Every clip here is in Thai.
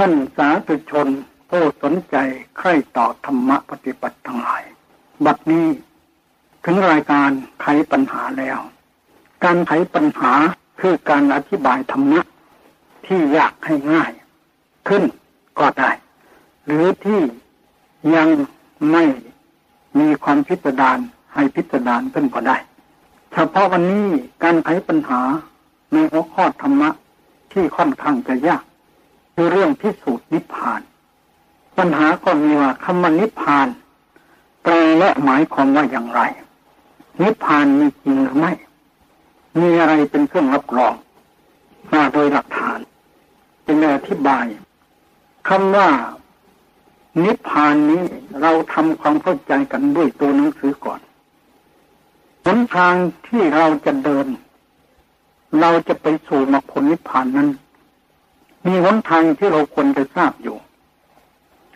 ท่านสาธุชนผู้สนใจใคร่ต่อธรรมะปฏิบัติทั้งหลาย บัดนี้ถึงรายการไขปัญหาแล้ว การไขปัญหาคือการอธิบายธรรมะที่ยากให้ง่าย ขึ้นก็ได้ หรือที่ยังไม่มีความพิจารณาให้พิจารณาขึ้นก็ได้ เฉพาะวันนี้การไขปัญหาในหัวข้อธรรมะที่ค่อนข้างจะยาก คือเรื่องพิสูจน์นิพพาน ปัญหาก็มีว่าคำว่านิพพานแปลและหมายความว่าอย่างไร นิพพานมีจริงหรือไม่ มีอะไรเป็นเครื่องรับรอง มาโดยหลักฐาน เป็นอธิบายคำว่านิพพานนี้เราทำความเข้าใจกันด้วยตัวหนังสือก่อนหนทางที่เราจะเดิน เราจะไปสู่มรรคผลนิพพานนั้น มีหนทางที่เราควรจะทราบอยู่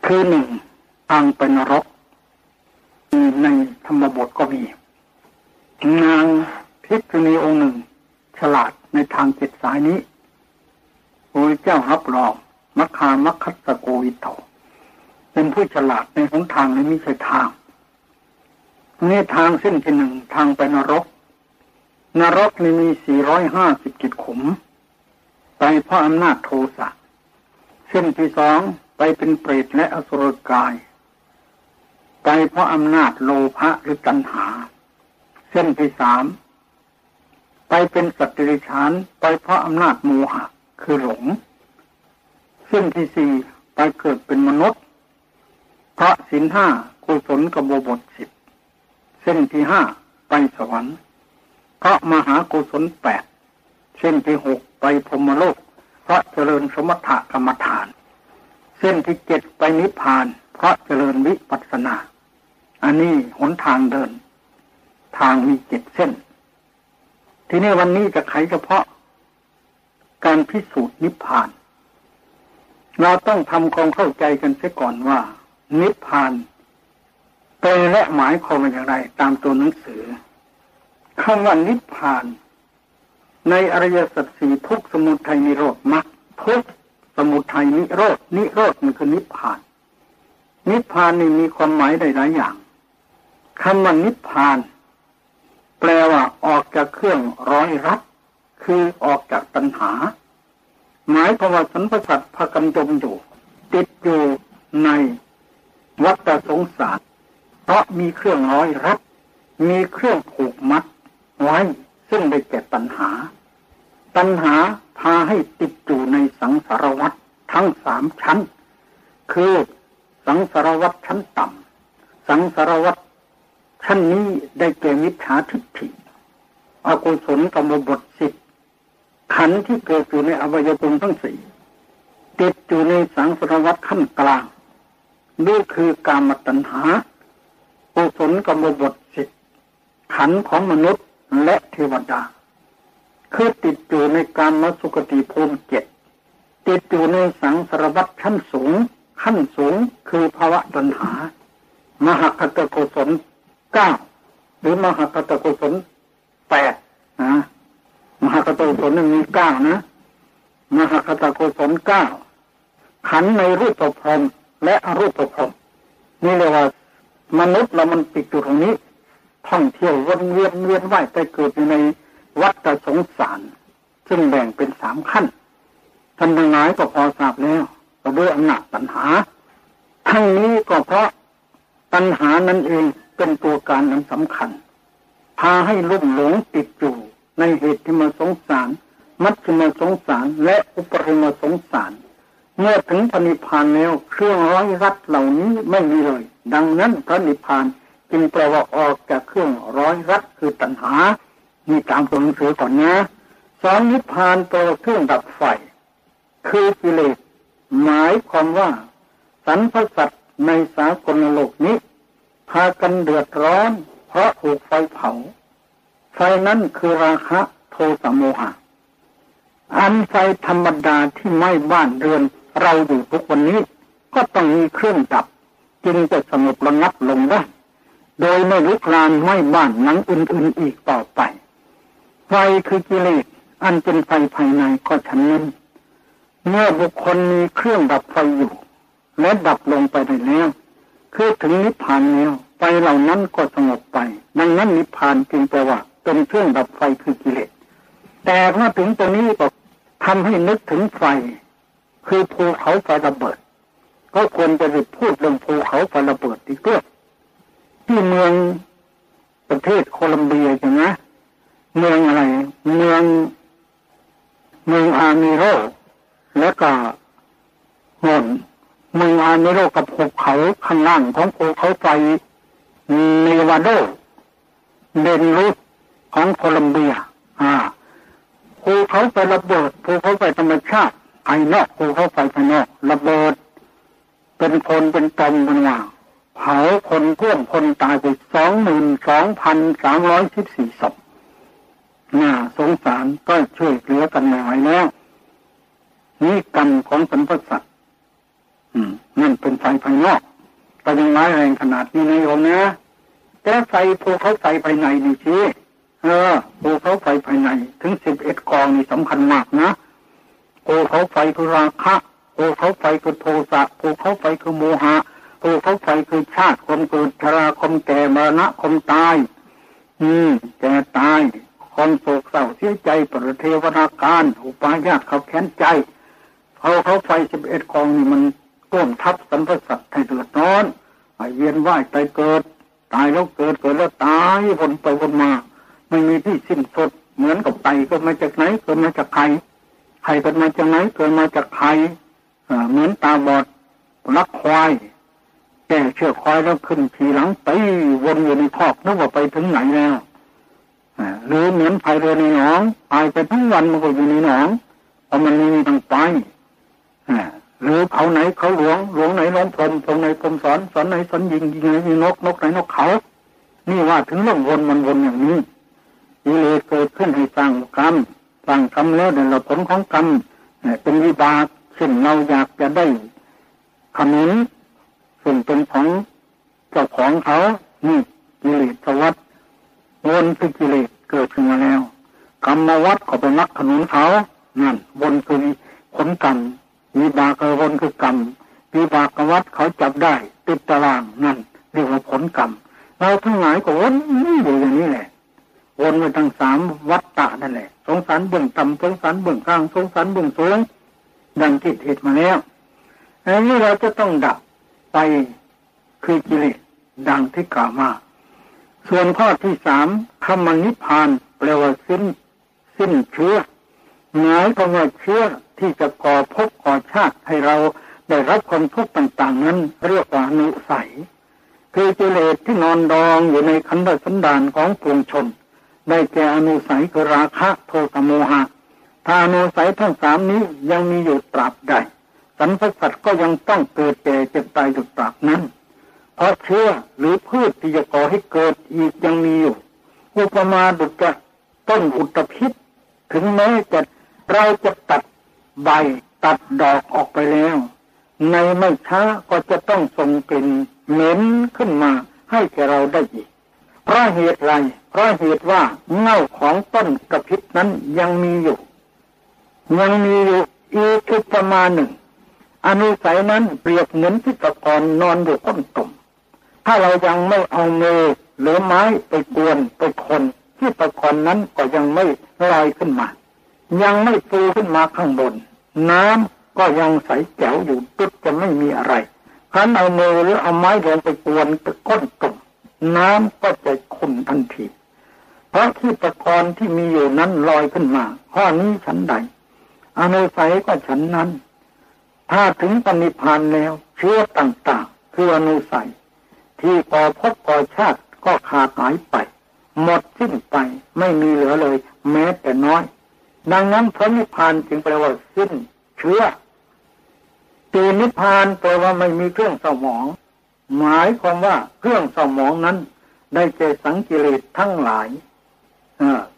คือหนึ่งทางไปนรกในธรรมบทก็มี นางพิกษุณีองค์หนึ่ง ฉลาดในทางเจ็ดสายนี้พระเจ้ารับรองมัคคามัคคัสโกวิโตเป็นผู้ฉลาดในหนทางในมิใช่ทางนี่ทางเส้นที่หนึ่งทางไปนรก นรกนี่มีสี่ร้อยห้าสิบกิจขุม ไปเพราะอำนาจโทสะเส้นที่สองไปเป็นเปรตและอสุรกาย ไปเพราะอำนาจโลภะหรือตัณหา เส้นที่สามไปเป็นสัตว์เดรัจฉานไปเพราะอำนาจโมหะ คือหลง เส้นที่สี่ไปเกิดเป็นมนุษย์ เพราะสินห้ากุศลกบบบทสิบเส้นที่ห้าไปสวรรค์ เพราะมหากุศลแปดเส้นที่หก ไปพรมโลก เพราะเจริญสมถะกรรมฐาน เส้นที่เจ็ดไปนิพพาน เพราะเจริญวิปัสสนา อันนี้หนทางเดิน ทางมีเจ็ดเส้น ทีนี้วันนี้จะไขเฉพาะ การพิสูจน์นิพพาน เราต้องทำความเข้าใจกันเสียก่อนว่า นิพพานเป็นและหมายความอย่างไร ตามตัวหนังสือคำว่านิพพาน ในอริยสัจสี่ทุกสมุทัยนิโรธมรรคทุกสมุทัยนิโรธนิโรธมันคือนิพพาน นิพพานนี่มีความหมายหลายอย่างคำว่านิพพาน แปลว่าออกจากเครื่องร้อยรัดคือออกจากตัณหา หมายความว่าสันพสัตพากันจมอยู่ ติดอยู่ในวัฏสงสาร เพราะมีเครื่องร้อยรัดมีเครื่องผูกมัดไว้ซึ่งได้แก่ตัณหา ตัณหาพาให้ติดอยู่ในสังสารวัฏทั้งสามชั้น คือสังสารวัฏชั้นต่ำสังสารวัฏชั้นนี้ได้แก่มิจฉาทิฏฐิอกุศลกรรมบทสิบขันที่เกิดอยู่ในอวัยภูมิทั้งสี่ติดอยู่ในสังสารวัฏขั้นกลางนี่คือกามตัณหากุศลกรรมบทสิบขันของมนุษย์และเทวดา คือติดอยู่ในการมสุกติภูมิเจ็ดติดอยู่ในสังสารวัฏชั้นสูง ขั้นสูงคือภาวะตัณหา มหคตกุศลเก้าหรือมหคตกุศลแปดนะมหคตกุศลหนึ่งมีเก้านะ มหคตกุศลเก้าขันในรูปพรมและอรูปพรมนี่เรียกว่ามนุษย์เรามันติดอยู่ตรงนี้ ท่องเที่ยววนเวียนเวียนว่ายไปเกิดอยู่ใน วัฏสงสาร ซึ่งแบ่งเป็นสามขั้นท่านทั้งหลายก็พอทราบแล้วก็ด้วยอำนาจปัญหา ทั้งนี้ก็เพราะปัญหานั้นเองเป็นตัวการนั้นสำคัญ พาให้ลุ่มหลงติดอยู่ในเหตุที่มาสงสาร มัชฌิมาสงสารและอุปริมาสงสาร เมื่อถึงพระนิพพานแล้วเครื่องร้อยรัดเหล่านี้ไม่มีเลย ดังนั้นพระนิพพานจึงแปลว่าออกจากเครื่องร้อยรัดคือตัณหา มีตามตัวหนังสือก่อนนะสองนิพพานแปลว่าเครื่องดับไฟ คือกิเลสหมายความว่าสรรพสัตว์ในสากลโลกนี้ พากันเดือดร้อน เพราะถูกไฟเผา ไฟนั้นคือราคะโทสะโมหะ อันไฟธรรมดาที่ไหม้บ้านเรือนเราอยู่ทุกวันนี้ ก็ต้องมีเครื่องดับ จึงจะสงบระงับลงได้ โดยไม่ลุกลานไม่บ้านหลังอื่นๆอีกต่อไป ไฟคือกิเลสอันเป็นไฟภายในก็ฉันนั้นเมื่อบุคคลมีเครื่องดับไฟอยู่ และดับลงไปได้แล้วคือถึงนิพพานแล้วไฟเหล่านั้นก็สงบไป ดังนั้นนิพพานจึงแปลว่าเป็นเครื่องดับไฟคือกิเลสแต่เมื่อถึงตรงนี้ก็ทำให้นึกถึงไฟ คือภูเขาไฟระเบิด ก็ควรจะไปพูดเรื่องภูเขาไฟระเบิดอีกด้วยที่เมืองประเทศโคลัมเบียใช่ไหม เมืองอะไร เมือง เมืองอามิโรและก็นนเมืองอามิโรกับภูเขาข้างล่างของภูเขาไฟเนวาโดเดนรุสของโคลัมเบีย อ่าภูเขาไฟระเบิดภูเขาไฟธรรมชาติภายนอกภูเขาไฟภายนอกระเบิด เป็นคนเป็นตมเป็นว่าเผาคนท่วมคนตายไปสองหมื่นสองพันสามร้อยสิบสี่ศพ น่าสงสารก็ช่วยเหลือกันไม่ไหวแล้ว นี่กรรมของสันพสัตว์นั่นเป็นไฟภายนอกแต่ยังร้ายแรงขนาดนี้นะโยมนะแต่ไฟภูเขาไฟภายในนี่สิเออภูเขาไฟภายใน ถึงสิบเอ็ดกองนี่สำคัญมากนะภูเขาไฟคือราคะภูเขาไฟคือโทสะภูเขาไฟคือโมหะภูเขาไฟคือชาติคนเกิดชราคมแก่มรณะคมตาย อืมแก่ตาย คนโศกเศร้าเสียใจปรเทวนาการ อุปายาตเขาแค้นใจเขาเขาไฟสิบเอ็ดกองนี่มันต้วมทับสัมพสัตให้เดือดร้อนเวียนว่ายไปเกิด ตายแล้วเกิดเกิดแล้วตายวนไปวนมา ไม่มีที่สิ้นสุดเหมือนกับไตก็มาจากไหนเกิดมาจากใครใครเกิดมาจากไหนเกิดมาจากใครเหมือนตาบอดรักควายแก่เชือกควายแล้วขึ้นขี่หลังไปวนอยู่ในคอกนึกว่าไปถึงไหนแล้ว หรือเหมือนไฟเรือในหนองตายไปทั้งวันมันก็อยู่ในหนองเพราะมันไม่มีทางไปหรือเขาไหนเขาหลวงหลวงไหนหลวงพรมพรมไหนพรมสอนสอนไหนสอนยิงยิงไหนยิงนกนกไหนนกเขา นี่ว่าถึงเรื่องวนมันวนอย่างนี้กิเลเกิดขึ้นให้สร้างกรรมสร้างกรรมแล้วเดี๋ยวเราผลของกรรมเป็นวิบากเช่นเราอยากจะได้ขนุนซึ่งเป็นของเจ้าของเขานี่กิเลสวัฏ วนคือกิเลสเกิดขึ้นมาแล้ว กรรมวัดก็เป็นนักขนุนเขานั่นวนคือผลกรรมวิบากวนคือกรรมวิบากวัดเขาจับได้ติดตารางนั่นเรียกว่าผลกรรมเราทั้งหลายก็วนอยู่อย่างนี้แหละวนไปทั้งสามวัฏฏะนั่นแหละสงสารเบื้องต่ำสงสารเบื้องกลางสงสารเบื้องสูงดังที่เหตุมาแล้วอันนี้เราจะต้องดับไปคือกิเลสดังที่กล่าวมา ส่วนข้อที่สามคำมนิพานแปลว่าสิ้น สิ้นเชื้อหมายความว่าเชื้อที่จะก่อภพก่อชาติให้เราได้รับความทุกข์ต่าง ๆ นั้น เรียกว่าอนุสัยคือกิเลสที่นอนดองอยู่ในขันธสันดานของปวงชน ได้แก่อนุสัยคือราคะโทสะโมหะถ้าอนุสัยทั้งสามนี้ยังมีอยู่ตราบใดสรรพสัตว์ก็ยังต้องเกิดแก่เจ็บตายอยู่ตราบนั้น เพราะเชื้อหรือพืชที่จะก่อให้เกิดอีกยังมีอยู่ อุปมาดุจต้นอุตพิษถึงแม้จะเราจะตัดใบตัดดอกออกไปแล้ว ในไม่ช้าก็จะต้องส่งกลิ่นเหม็นขึ้นมาให้แกเราได้อีก เพราะเหตุไร เพราะเหตุว่าเง่าของต้นกระพิษนั้นยังมีอยู่ ยังมีอยู่อีกประมาณหนึ่งอนุสัยนั้นเปรียบเหมือนที่ตะกอนนอนอยู่ก้นตุ่ม ถ้าเรายังไม่เอามือหรือไม้ไปกวนไปคนที่ตะกอนนั้นก็ยังไม่ลอยขึ้นมา ยังไม่ฟูขึ้นมาข้างบน น้ำก็ยังใสแจ๋วอยู่ตุ๊จะไม่มีอะไรคันเอามือหรือเอาไม้ลงไปกวนไปก้นตุ่มน้ำก็จะขุ่นทันทีเพราะที่ตะกอนที่มีอยู่นั้นลอยขึ้นมาข้อนี้ฉันใดอนุสัยก็ฉันนั้น ถ้าถึงปณิพานแล้วเชื้อต่างๆ คืออนุสัย ที่ก่อพบก่อชาติก็ขาดหายไป หมดสิ้นไปไม่มีเหลือเลย แม้แต่น้อย ดังนั้นพระนิพพานจึงแปลว่าสิ้นเชื้อตีนิพพานแปลว่าไม่มีเครื่องสมอง หมายความว่าเครื่องสมองนั้น ได้แก่สังกิเลสทั้งหลาย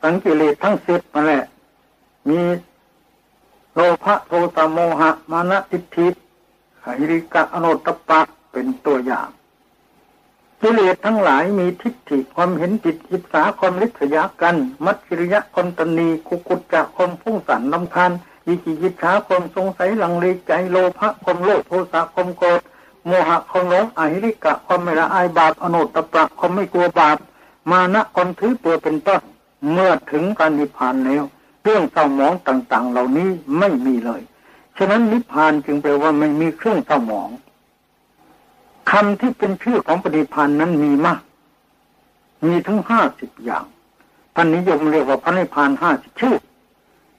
สังกิเลสทั้งสิบมาแหละ มีโลภะโทสะโมหะ มานะทิฏฐิไหิริกะอนุตตปะเป็นตัวอย่าง กิเลสทั้งหลายมีทิฏฐิความเห็นผิดอิจฉาความลิษยากัน มัจฉริยะคนตนีกุกุจจะความพุ่งสันลำคาญวิจิกิจฉาความสงสัยหลังเลใจโลภะความโลภโทสะความโกรธโมหะความหลงอหิริกะความไม่ละอายบาปอนุตตปรักความไม่กลัวบาปมานะความถือตัวเป็นต้นเมื่อถึงการนิพพานแล้วเรื่องเศร้าหมองต่างๆ เหล่านี้ไม่มีเลย ฉะนั้นนิพพานจึงแปลว่าไม่มีเครื่องเศร้าหมอง คำที่เป็นชื่อของปฏิพันธ์นั้นมีมาก มีทั้งห้าสิบอย่างท่านนิยมเรียกว่าพระนิพพานห้าสิบชื่อ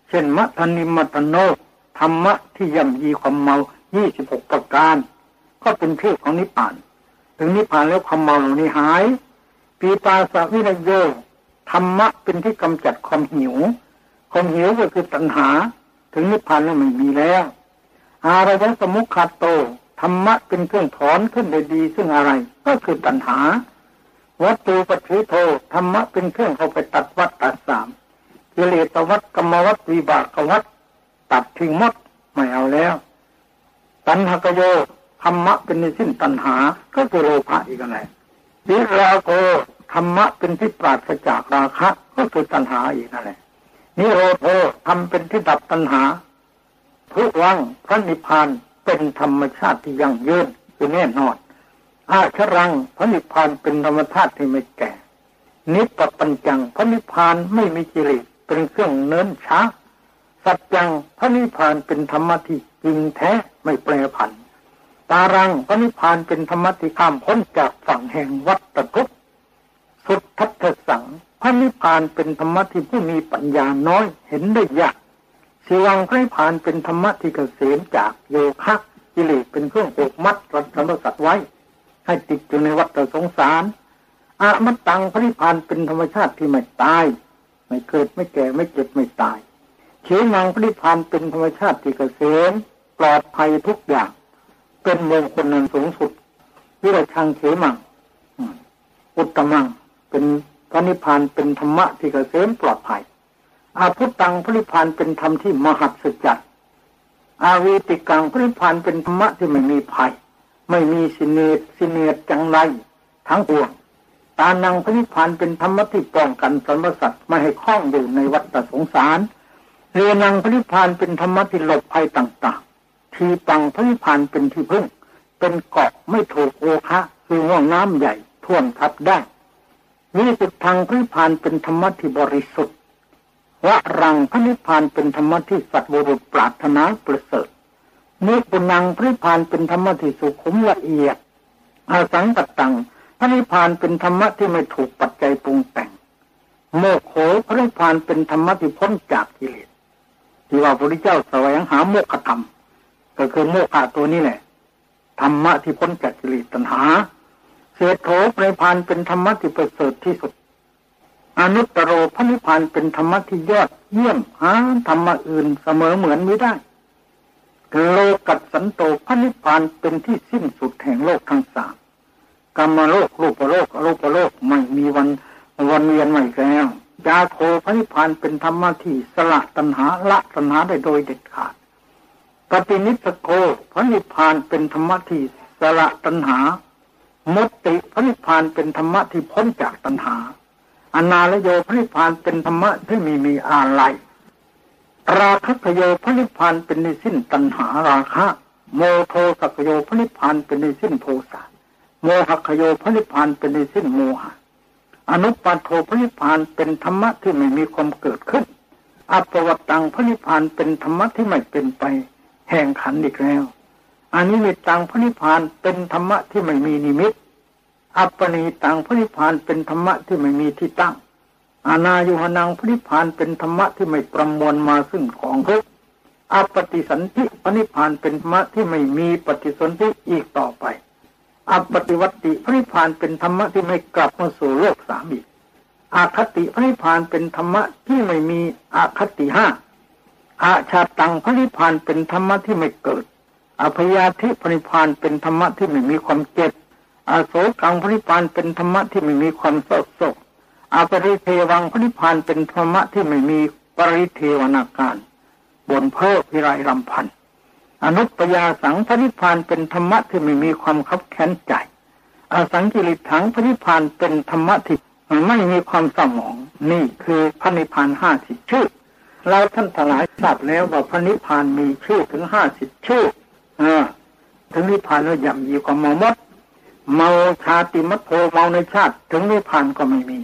เช่นมัทนิมัตโนธรรมะที่ย่ำยีความเมายี่สิบหกประการ ก็เป็นชื่อของนิพพาน ถึงนิพพานแล้วความเมาเหล่านี้หาย ปีปาสวินโยธรรมะเป็นที่กำจัดความหิว ความหิวก็คือตัณหา ถึงนิพพานแล้วไม่มีแล้ว อารยสมุขคาโต ธรรมะเป็นเครื่องถอนขึ้นได้ดี ซึ่งอะไร ก็คือตัณหา วัตถุปัจจุโทธรรมะเป็นเครื่องเข้าไปตัดวัฏตัดสามกิเลสวัฏกรรมวัฏวิบากวัฏตัดทิ้งหมดไม่เอาแล้ว ตัณหกโยธรรมะเป็นในสิ้นตัณหา ก็คือโลภะอีกอะไรวิราโกธรรมะเป็นที่ปราศจากราคะ ก็คือตัณหาอีกนั่นแหละนิโรธทำเป็นที่ดับตัณหาทุวังพระนิพพาน เป็นธรรมชาติที่ยั่งยืนคือแน่นอนอาชรังพระนิพพานเป็นธรรมชาติที่ไม่แก่ นิปปัญจังพระนิพพานไม่มีกิเลสเป็นเครื่องเนินช้า สัจจังพระนิพพานเป็นธรรมะที่จริงแท้ไม่แปรผัน ตารังพระนิพพานเป็นธรรมะที่ข้ามพ้นจากฝั่งแห่งวัฏทุกข์สุดทัศสังพระนิพพานเป็นธรรมะที่ผู้มีปัญญาน้อยเห็นได้ยาก สีวังพระนิพานเป็นธรรมะที่เกษมจากโยคะกิเลสเป็นเครื่องปกมัดรัตนสัตว์ไว้ ให้ติดอยู่ในวัฏสงสารอามัตตังพระนิพพานเป็นธรรมชาติที่ไม่ตาย ไม่เกิดไม่แก่ไม่เจ็บไม่ตายเขมังพระนิพพานเป็นธรรมชาติที่เกษมปลอดภัยทุกอย่าง เป็นมงคลนันสูงสุดวิรชังเขมังอุตตมังเป็นพระนิพพานเป็นธรรมะที่เกษมปลอดภัย อาพุตังพริพานเป็นธรรมที่มหัศจรรย์อาวีติกังพริพานเป็นธรรมะที่ไม่มีภัย ไม่มีสิเนตสิเนตจังไร ทั้งปวงตานังพริพานเป็นธรรมะที่ป้องกันสรรพสัตว์ไม่ให้คล้องอยู่ในวัฏสงสารเรนังพริพานเป็นธรรมะที่หลบภัยต่างๆ ทีปังพริพานเป็นที่พึ่ง เป็นเกาะไม่ถูกโอคะคือห่วงน้ำใหญ่ท่วมทับได้วิสุทธังพระนิพพานเป็นธรรมะที่บริสุทธิ์ วรังพระนิพพานเป็นธรรมะที่สัตว์บุรุษปรารถนาประเสริฐนิปุนังพระนิพพานเป็นธรรมะที่สุขุมละเอียด อาสังกัตตังพระนิพพานเป็นธรรมะที่ไม่ถูกปัจจัยปรุงแต่ง โมโขพระนิพพานเป็นธรรมะที่พ้นจากกิเลสที่ว่าพระพุทธเจ้าแสวงหาโมกขธรรม ก็คือโมฆะตัวนี้แหละธรรมะที่พ้นจากกิเลสตัณหาเศษโถพระนิพพานเป็นธรรมะที่ประเสริฐที่สุด อนุตตรโรพระนิพพานเป็นธรรมะที่ยอดเยี่ยมหาธรรมะอื่นเสมอเหมือนไม่ได้โลกัสสันโตพระนิพพานเป็นที่สิ้นสุดแห่งโลกทั้งสามกรรมโลกรูปโลกอรูปโลกไม่มีวันวันเวียนใหม่แล้วยาโคพระนิพพานเป็นธรรมะที่สละตัณหาละตัณหาได้โดยเด็ดขาดกตินิสโกพระนิพพานเป็นธรรมะที่สละตัณหามติพระนิพพานเป็นธรรมะที่พ้นจากตัณหา อนาลโยพระนิพพานเป็นธรรมะที่มีมีอะไรราคะโยพระนิพพานเป็นในสิ้นตัณหาราคะ โมโทสักโยพระนิพพานเป็นในสิ้นโทสะโมหคโยพระนิพพานเป็นในสิ้นโมหะอนุปัตโทพระนิพพานเป็นธรรมะที่ไม่มีความเกิดขึ้นอัปวัตตังพระนิพพานเป็นธรรมะที่ไม่เป็นไป แห่งขันอีกแล้วอันนี้มีตังพระนิพพานเป็นธรรมะที่ไม่มีนิมิต อัปปณีตังพระนิพพานเป็นธรรมะที่ไม่มีที่ตั้ง อานายุหนังพระนิพพานเป็นธรรมะที่ไม่ประมวลมาซึ่งของทุกอปฏิสันติพระนิพพานเป็นธรรมะที่ไม่มีปฏิสนธิอีกต่อไปอปฏิวัติพระนิพพานเป็นธรรมะที่ไม่กลับมาสู่โลกสามอีกอาคติพระนิพพานเป็นธรรมะที่ไม่มีอาคติห้าอาชาตังพระนิพพานเป็นธรรมะที่ไม่เกิดอภยาธิพระนิพพานเป็นธรรมะที่ไม่มีความเจ็บ อาโศกังพระนิพานเป็นธรรมะที่ไม่มีความเศร้าโศกอาปริเทวังพระนิพานเป็นธรรมะที่ไม่มีปริเทวนาการบนเพิ่พิไรลำพันอนุปยาสังพระนิพานเป็นธรรมะที่ไม่มีความขับแค้นใจ อาสังกิริถังพระนิพานเป็นธรรมะที่ไม่มีความสมอง นี่คือพระนิพพานห้าสิบชื่อ เราท่านทั้งหลายทราบแล้วว่าพระนิพพานมีชื่อถึงห้าสิบชื่ออ่าถึงนิพพานแล้วย่ำยีกว่ามามด เมาชาติมัทโทเมาในชาติ ถึงนิพพานก็ไม่มี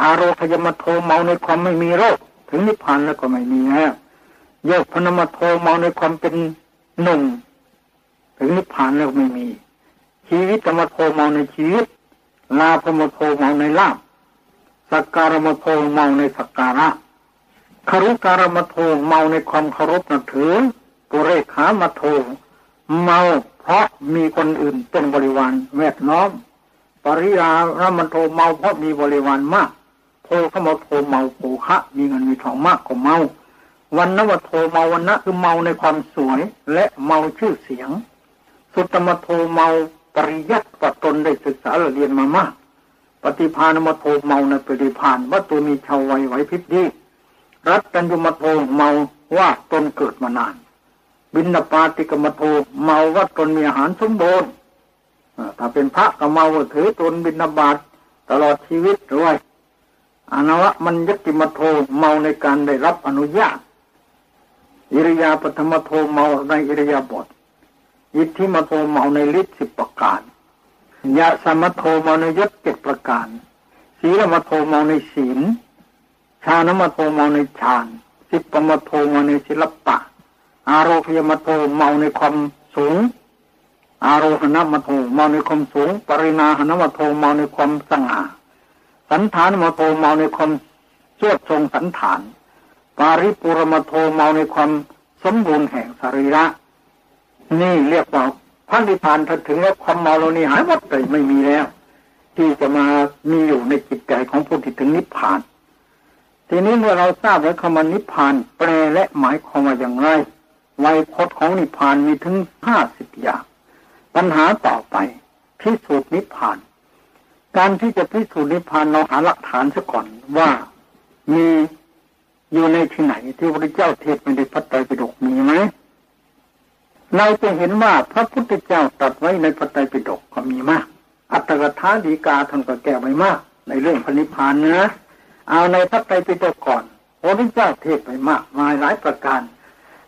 อารคยมัทโทเมาในความไม่มีโรค ถึงนิพพานแล้วก็ไม่มีแล้วโยกพนมัทโทเมาในความเป็นหนุ่มถึงนิพพานแล้วไม่มี ชีวิตธรรมโทเมาในชีวิต ลาภมัทโทเมาในลาภสักการมัทโทเมาในสักการะคารุการมัทโทเมาในความเคารพนับถือปุเรกขารมโทเมา เพราะมีคนอื่นเป็นบริวารแวดล้อม ปริวารมโทเมาเพราะมีบริวารมากโภคมโทเมาโภคะ มีเงินมีทองมากก็เมา วัณณมโทเมาวัณณะคือเมาในความสวยและเมาชื่อเสียง สุตมโทเมาปริยัติปัตนได้ศึกษาเรียนมามาก ปฏิภาณมโทเมาในปฏิภาณว่าตัวมีเชาวน์ไวไหวพริบดี รัตตัญญุมโทเมาว่าตนเกิดมานาน ปิณฑปาติกมโทเมาว่าตนมีอาหารสมบูรณ์ถ้าเป็นพระก็เมาถือตนบิณฑบาตตลอดชีวิตด้วยอนวัญญัตติมโทเมาในการได้รับอนุญาต อิริยาปถมโทเมาในอิริยาบถอิทธิมโทเมาในฤทธิ์สิบประการยสมโทเมาในยศเจ็ดประการสีลมโทเมาในศีล ฌานมโทเมาในฌานสิปปมโทเมาในศิลปะ อาโรหมโทเมาในความสูง อาโรหมโทเมาในความสูง ปริณาหมโทเมาในความสง่า สัณฐานมโทเมาในความเชื่อทรงสัณฐาน ปาริปูริมโทเมาในความสมบูรณ์แห่งสรีระ นี่เรียกว่าพระนิพพานถ้าถึงแล้วความเมาเรานี่หายหมดเลยไม่มีแล้ว ที่จะมามีอยู่ในจิตใจของผู้ที่ถึงนิพพาน ทีนี้เมื่อเราทราบแล้วคำว่านิพพาน แปลและหมายความว่าอย่างไร วยพจน์ของนิพพานมีถึงห้าสิบอย่าง ปัญหาต่อไป พิสูจน์นิพพาน การที่จะพิสูจน์นิพพานเราหาหลักฐานซะก่อนว่ามีอยู่ในที่ไหนที่พระเจ้าเทศในพระไตรปิฎกมีไหมเราจะเห็นว่าพระพุทธเจ้าตรัสไว้ในพระไตรปิฎกก็มีมาก อัตถกถาดีกาท่านก็แก้ไว้มาก ในเรื่องพระนิพพานนะเอาในพระไตรปิฎกก่อนพระพุทธเจ้าเทศไปมากมายหลายประการ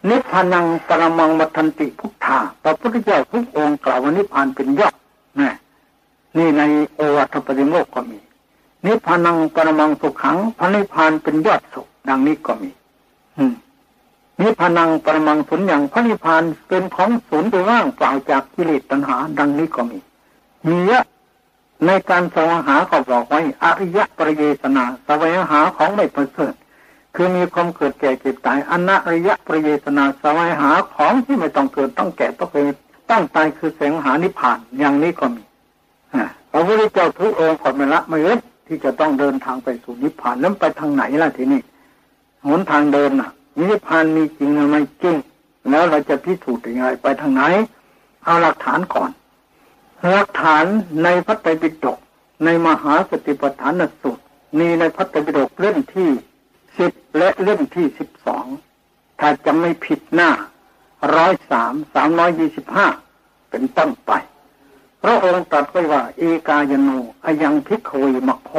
นิพพานังปรมังมัทันติพุทธาพระพุทธเจ้าทุกองค์กล่าวว่านิพพานเป็นยอดนี่นี่ในโอวัตปฏิโมกก็มี นิพพานังปรมังสุขขังพระนิพพานเป็นยอดสุขดังนี้ก็มีนิพพานังปรมังสุญญ์พระนิพพานเป็นของศูนย์ไปว่างเปล่าจากกิเลสตัณหา ดังนี้ก็มี มีเยอะในการแสวงหาก็บอกไว้อริยะปริเยสนาแสวงหาของไม่ประเสริฐ คือมีความเกิดแก่เจ็บตายอนัริยะปริเยสนาสวงหาของที่ไม่ต้องเกิดต้องแก่ต้องเป็นต้องตายคือแสงหานิพพานอย่างนี้ก็มีพระพุทธเจ้าทุกองค์ก็ไม่ละไม่เว้นที่จะต้องเดินทางไปสู่นิพพานนั้นไปทางไหนล่ะทีนี้หนทางเดินน่ะ นิพพานมีจริงหรือไม่จริงแล้วเราจะพิสูจน์ยังไงไปทางไหน เอาหลักฐานก่อน หลักฐานในพระไตรปิฎกในมหาสติปัฏฐานสูตรมีในพระไตรปิฎกเล่มที่ และเล่มที่สิบสองถ้าจะไม่ผิดหน้าร้อยสามสามร้อยยี่สิบห้าเป็นต้นไปพระองค์ตรัสไว้ว่า เอกายโนอายังพิกโวยมักโค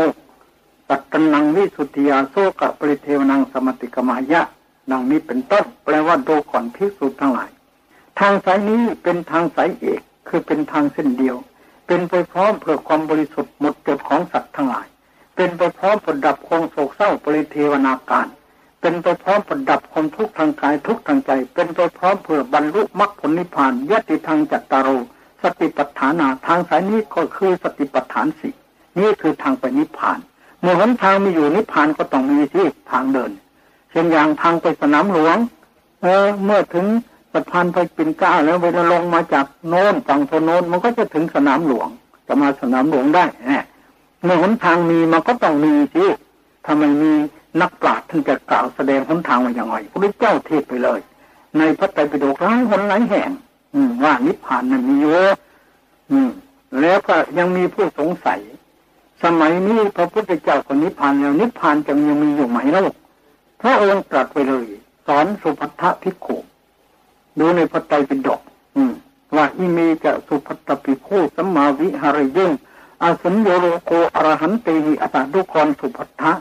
ตัตนังวิสุทธิยาโซกะปริเทวนังสมติกมายะ ดังนี้เป็นต้นแปลว่าดูก่อนพิสุทั้งหลาย ทางสายนี้เป็นทางสายเอกคือเป็นทางเส้นเดียว เป็นไปพร้อมเพื่อความบริสุทธิ์หมดจดของสัตว์ทั้งหลาย เป็นไปพร้อมประดับความโศกเศร้าปริเทวนาการ เป็นไปพร้อมประดับความทุกข์ทางกายทุกข์ทางใจ เป็นไปพร้อมเพื่อบรรลุมรรคผลนิพพานยติทางจัตตารโสติปัฏฐานาทางสายนี้ก็คือสติปัฏฐานสี่นี่คือทางไปนิพพาน เมื่อหนทางมีอยู่นิพพานก็ต้องมีที่ทางเดิน เช่นอย่างทางไปสนามหลวง เออ เมื่อถึงสะพานไปปิ่นเก้าแล้วเวลาลงมาจากโน้นฝั่งโน้นมันก็จะถึงสนามหลวง จะมาสนามหลวงได้เมื่อหนทางมีมันก็ต้องมีสิถ้าไม่มี นักปราชญ์ท่านจะกล่าวแสดงหนทางว่าอย่างไรพระเจ้าเทศไปเลย ในพระไตรปิฎกหลายหนหลายแห่ง อืมว่านิพพานนั้นมีเยอะอืม แล้วก็ยังมีผู้สงสัย สมัยนี้พระพุทธเจ้าคนนิพพานแล้วนิพพานจะยังมีอยู่ไหมล่ะพระองค์ตรัสไปเลย สอนสุภัททภิกขุดูในพระไตรปิฎกว่าอิเมจะสุภัตปิโคสัมมาวิหารยุงอาสัญโยโรโกอรหันเตหิอัตดุกรสุภัทธะ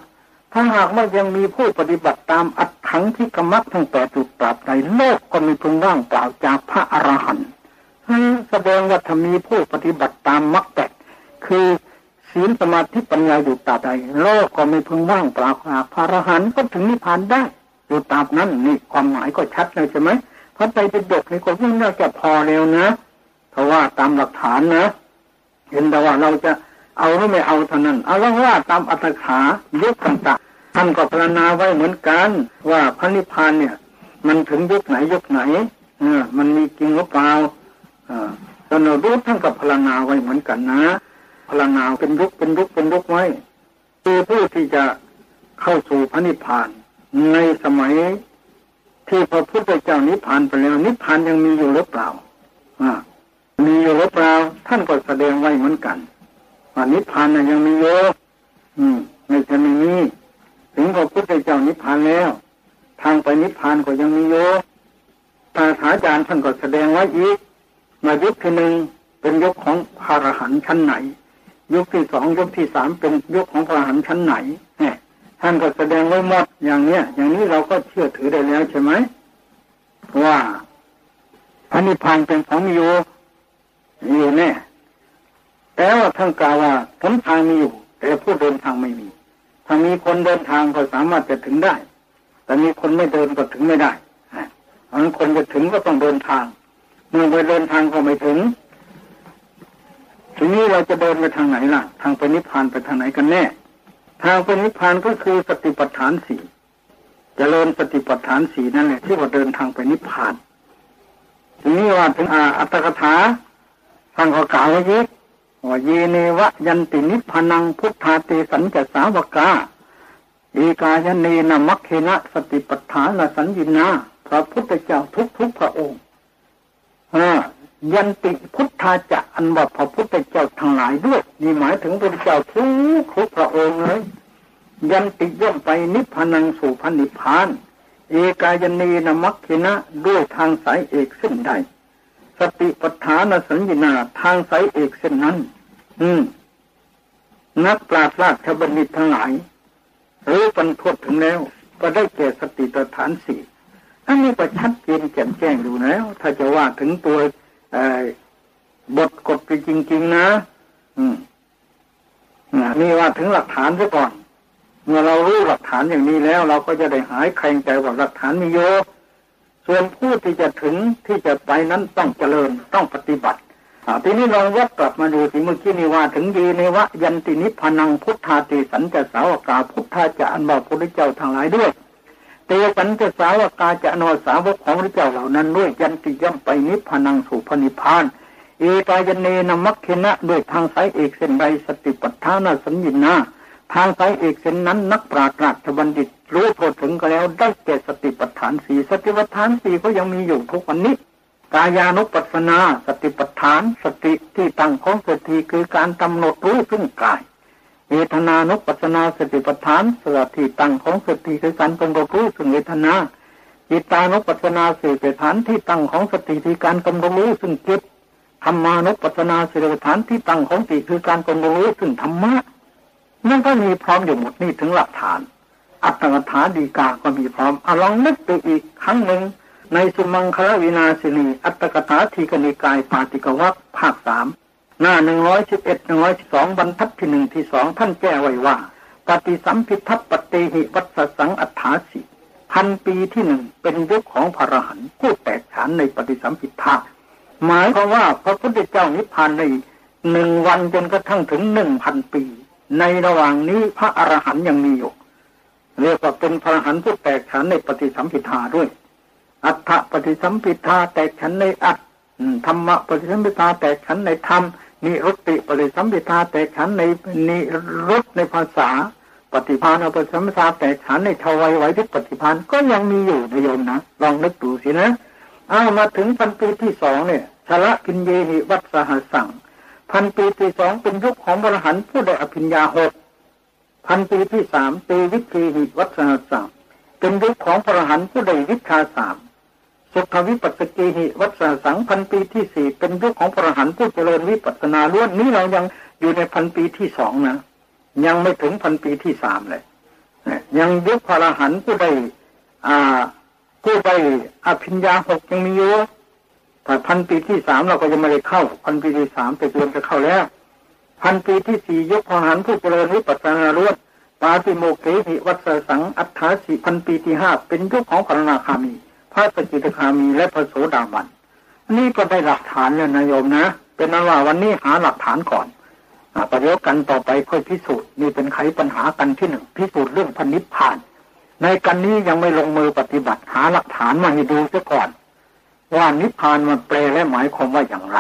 ถ้าหากว่ายังมีผู้ปฏิบัติตามอัตถังที่กรรมทั้งแปดจุดปราบใดโลกก็มีพึงว่างเปล่าจากพระอรหันต์แสดงว่าถ้ามีผู้ปฏิบัติตามมรรคแปดคือศีลสมาธิปัญญาอยู่ตราบใดโลกก็ไม่พึงว่างเปล่าจากพระอรหันต์ก็ถึงนิพพานได้อยู่ตราบนั้นนี่ความหมายก็ชัดเลยใช่ไหมพระใจเป็นดกในคนที่น่าจะพอแล้วนะ เพราะว่าตามหลักฐานนะ เห็นแต่ว่าเราจะ เอาหรือไม่เอาเท่านั้นเอาว่าว่าตามอัตถายุคต่างๆท่านก็พรรณนาไว้เหมือนกัน ว่าพระนิพพานเนี่ย มันถึงยุคไหนยุคไหนเออมันมีจริงหรือเปล่าอ่าตอนรู้ท่านก็พรรณนาไว้เหมือนกันนะพรรณนาเป็นยุคเป็นยุคเป็นยุคไว้คือผู้ที่จะเข้าสู่พระนิพพาน ในสมัยที่พระพุทธเจ้านิพพานไปแล้ว นิพพานยังมีอยู่หรือเปล่าอ่ามีอยู่หรือเปล่าท่านก็แสดงไว้เหมือนกัน ว่านิพพานยังมีอยู่อืมไม่ใช่ไม่มีถึงพระพุทธเจ้านิพพานแล้ว ทางไปนิพพานก็ยังมีอยู่ตาถาจารย์ท่านก็แสดงไว้อีกมายุคที่หนึ่งเป็นยุคของพระอรหันต์ชั้นไหน ยุคที่สองยุคที่สามเป็นยุคของพระอรหันต์ชั้นไหนเนี่ยท่านก็แสดงไว้หมดอย่างเนี้ย อย่างนี้เราก็เชื่อถือได้แล้วใช่ไหมว่าพระนิพพานเป็นของมีอยู่อยู่แน่ แต่ว่าท่านกล่าวว่าหนทางมีอยู่ แต่ผู้เดินทางไม่มี ถ้ามีคนเดินทางก็สามารถจะถึงได้ แต่มีคนไม่เดินก็ถึงไม่ได้เพราะนั้นคนจะถึงก็ต้องเดินทาง เมื่อไปเดินทางก็ไม่ถึงทีนี้เราจะเดินไปทางไหนล่ะ ทางไปนิพพานไปทางไหนกันแน่ ทางไปนิพพานก็คือสติปัฏฐานสี่จเจริญสติปัฏฐานสี่นั่นแหละที่ว่าเดินทางไปนิพพาน ทีนี้ว่าถึงอาอัตถกถาท่านก็กล่าวไว้ยีกว่ เยเนวะยันตินิพพานังพุทธาเตสัญจสาวกาเอกายเนนมัคเคนะสติปัฏฐานสัญญินาพระพุทธเจ้าทุกทุกพระองค์ยันติพุทธาจะอันว่าพระพุทธเจ้าทั้งหลายด้วยนี่หมายถึงพระเจ้าทุกทุกพระองค์เลยยันติย่อมไปนิพพานังสู่พันนิพพาน เอกายเนนมัคเคนะด้วยทางสายเอกซึ่งใด สติปัฏฐานสัญญาทางสายเอกเส้นนั้น อืม นักปราชญ์ราชบัณฑิตทั้งหลายรู้ปันทดถึงแล้ว ก็ได้แก่สติปัฏฐานสี่อันนี้ก็ชัดเจนแจ่มแจ้งอยู่แล้ว ถ้าจะว่าถึงตัวบทกฎไปจริง ๆ นะ อืมนี่ว่าถึงหลักฐานซะก่อน เมื่อเรารู้หลักฐานอย่างนี้แล้ว เราก็จะได้หายแคลงใจว่าหลักฐานมีเยอะ ส่วนผู้ที่จะถึงที่จะไปนั้นต้องเจริญต้องปฏิบัติทีนี้ลองวัดกลับมาดูที่เมื่อกี้นี่ว่าถึงดีในวะยันตินิพนังพุทธาติสันจะสาวกาพุทธาจะอันบอกพระเจ้าทางหลายด้วยเตสันจะสาวกาจะอนสาวกของพระเจ้าเหล่านั้นด้วยยันติย่ำไปนิพนังสู่พนิพานเอกายเนนมัคเคนะด้วยทางสายเอกเส้นใดสติปัฏฐานสัญญินาทางสายเอกเส้นนั้นนักปราชญ์ราชบัณฑิต รู้โทษถึงก็แล้วได้แก่สติปัฏฐานสี่สติปัฏฐานสี่ก็ยังมีอยู่ทุกวันนี้ กายานุปัสสนา สติปัฏฐาน สติที่ตั้งของสติคือการกำหนดรู้ซึ่งกายเวทนานุปัสสนาสติปัฏฐานสติตั้งของสติคือการกำหนดรู้ซึ่งเวทนาจิตานุปัสสนาสติปัฏฐานที่ตั้งของสติคือการกำหนดรู้ซึ่งจิตธรรมานุปัสสนาสติปัฏฐานที่ตั้งของสติคือการกำหนดรู้ซึ่งธรรมะนั่นก็มีพร้อมอยู่หมดนี่ถึงหลักฐาน อัตถกถาดีกาก็มีพร้อมอลองนึกไปอีกครั้งหนึ่ง ในสุมังคลวินาสินีอัตถกถาทีกนิกายปาติกวัคภาคสามหน้าหนึ่งร้อยสิบเอ็ดหนึ่งร้อยสองบรรทัดที่หนึ่งที่สองท่านแก้ไว้ว่าปฏิสัมพิทัปเตหิวัสสังอัฏฐาสิพันปีที่หนึ่งเป็นยุคของพระรหันผู้แตกฉานในปฏิสัมพิทาหมายความว่าพระพุทธเจ้านิพพานในหนึ่งวันจนกระทั่งถึงหนึ่งพันปี ในระหว่างนี้พระอรหันยังมีอยู่ เรียกว่าเป็นพระหันผู้แตกฉันในปฏิสัมพิทาด้วย อัฏฐปฏิสัมพิทาแตกฉันในอัตธรรมะปฏิสัมพิทาแตกฉันในธรรมนิรุตติปฏิสัมพิทาแตกฉันในนิรุตในภาษา ปฏิภาณปฏิสัมพิทาแตกฉันในทวายไว้ที่ปฏิภาณก็ยังมีอยู่ในโยมนะลองนึกดูสินะเอามาถึงพันปีที่สองเนี่ยชละกินเยหิวัตสหสังพันปีที่สองเป็นยุคของบรหันผู้ได้อภิญญาหก พันปีที่สามเตีวิธีหิวัฒนสามเป็นยุคของพระหันผู้ใดวิชาสามสุขวิปัสสกีหิวัฒนสังพันปีที่สี่เป็นยุคของพระหันผู้เจริญวิปัสนาล้วนนี้เรายังอยู่ในพันปีที่สองนะ ยังไม่ถึงพันปีที่สามเลยยังยุคพระรหันผู้ใดอ่าผู้ใดอภิญญาหกยังมีอยู่แต่พันปีที่สามเราก็ยังไม่ได้เข้า พันปีที่สามไปเตรียมจะเข้าแล้ว พันปีที่สี่ยุคพระรหันผู้เจริญวิปัสสนาล้วนปาติโมเกหิวัสสังอัฏฐาสีพันปีที่ห้าเป็นยุคของพระนาคามี พระสกิทามีและพระโสดาบัน นี่ก็ได้หลักฐานแล้วนะโยมนะ เป็นนั้นว่าวันนี้หาหลักฐานก่อนประเดี๋ยวกันต่อไปค่อยพิสูจน์นี่เป็นไขปัญหากันที่หนึ่งพิสูจน์เรื่องพันิพพาน ในกันนี้ยังไม่ลงมือปฏิบัติหาหลักฐานมาให้ดูซะก่อน ว่านิพพานมันแปลและหมายความว่าอย่างไร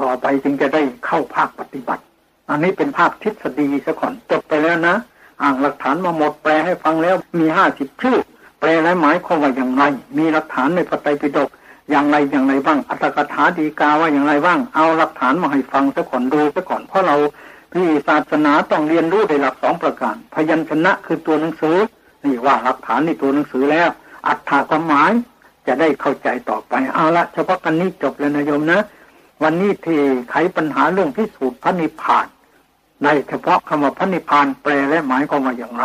ต่อไปจึงจะได้เข้าภาคปฏิบัติ อันนี้เป็นภาคทฤษฎีซะก่อนจบไปแล้วนะ อ่างหลักฐานมาหมดแปลให้ฟังแล้วมีห้าสิบชื่อ แปลและหมายความว่าอย่างไร มีหลักฐานในพระไตรปิฎกอย่างไรอย่างไรบ้างอัตถกถาดีกาว่าอย่างไรบ้าง เอาหลักฐานมาให้ฟังซะก่อนดูซะก่อนเพราะเราพี่ศาสนาต้องเรียนรู้ในหลักสองประการ พยัญชนะคือตัวหนังสือ นี่ว่าหลักฐานในตัวหนังสือแล้ว อัตถความหมายจะได้เข้าใจต่อไปเอาละเฉพาะกันนี้จบแล้วนะโยมนะ วันนี้ที่ไขปัญหาเรื่องพิสูจน์พระนิพพาน ในเฉพาะคำว่าพระนิพพานแปลและหมายความว่าอย่างไร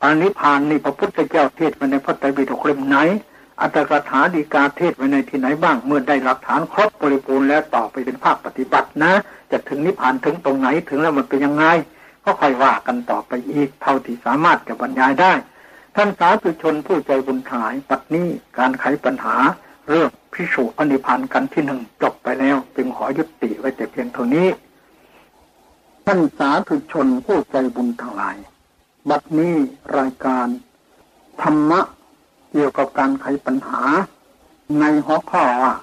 พระนิพพานนี่พระพุทธเจ้าเทศไว้ในพระไตรปิฎกเล่มไหน อัตถกถาดีกาเทศไว้ในที่ไหนบ้าง เมื่อได้หลักฐานครบบริบูรณ์แล้วต่อไปเป็นภาคปฏิบัตินะ จะถึงนิพพานถึงตรงไหนถึงแล้วมันเป็นยังไง ก็ค่อยว่ากันต่อไปอีกเท่าที่สามารถจะบรรยายได้ ท่านสาธุชนผู้ใจบุญถายปัดนี้การไขปัญหา เรื่องพิสูจน์อนิพันกันที่หนึ่งจบ แล้วจึงขอยุติไว้แต่เพียงเท่านี้ ท่านสาธุชนผู้ใจบุญทั้งหลาย บัดนี้รายการธรรมะเกี่ยวกับการไขปัญหา ในหัวข้อว่า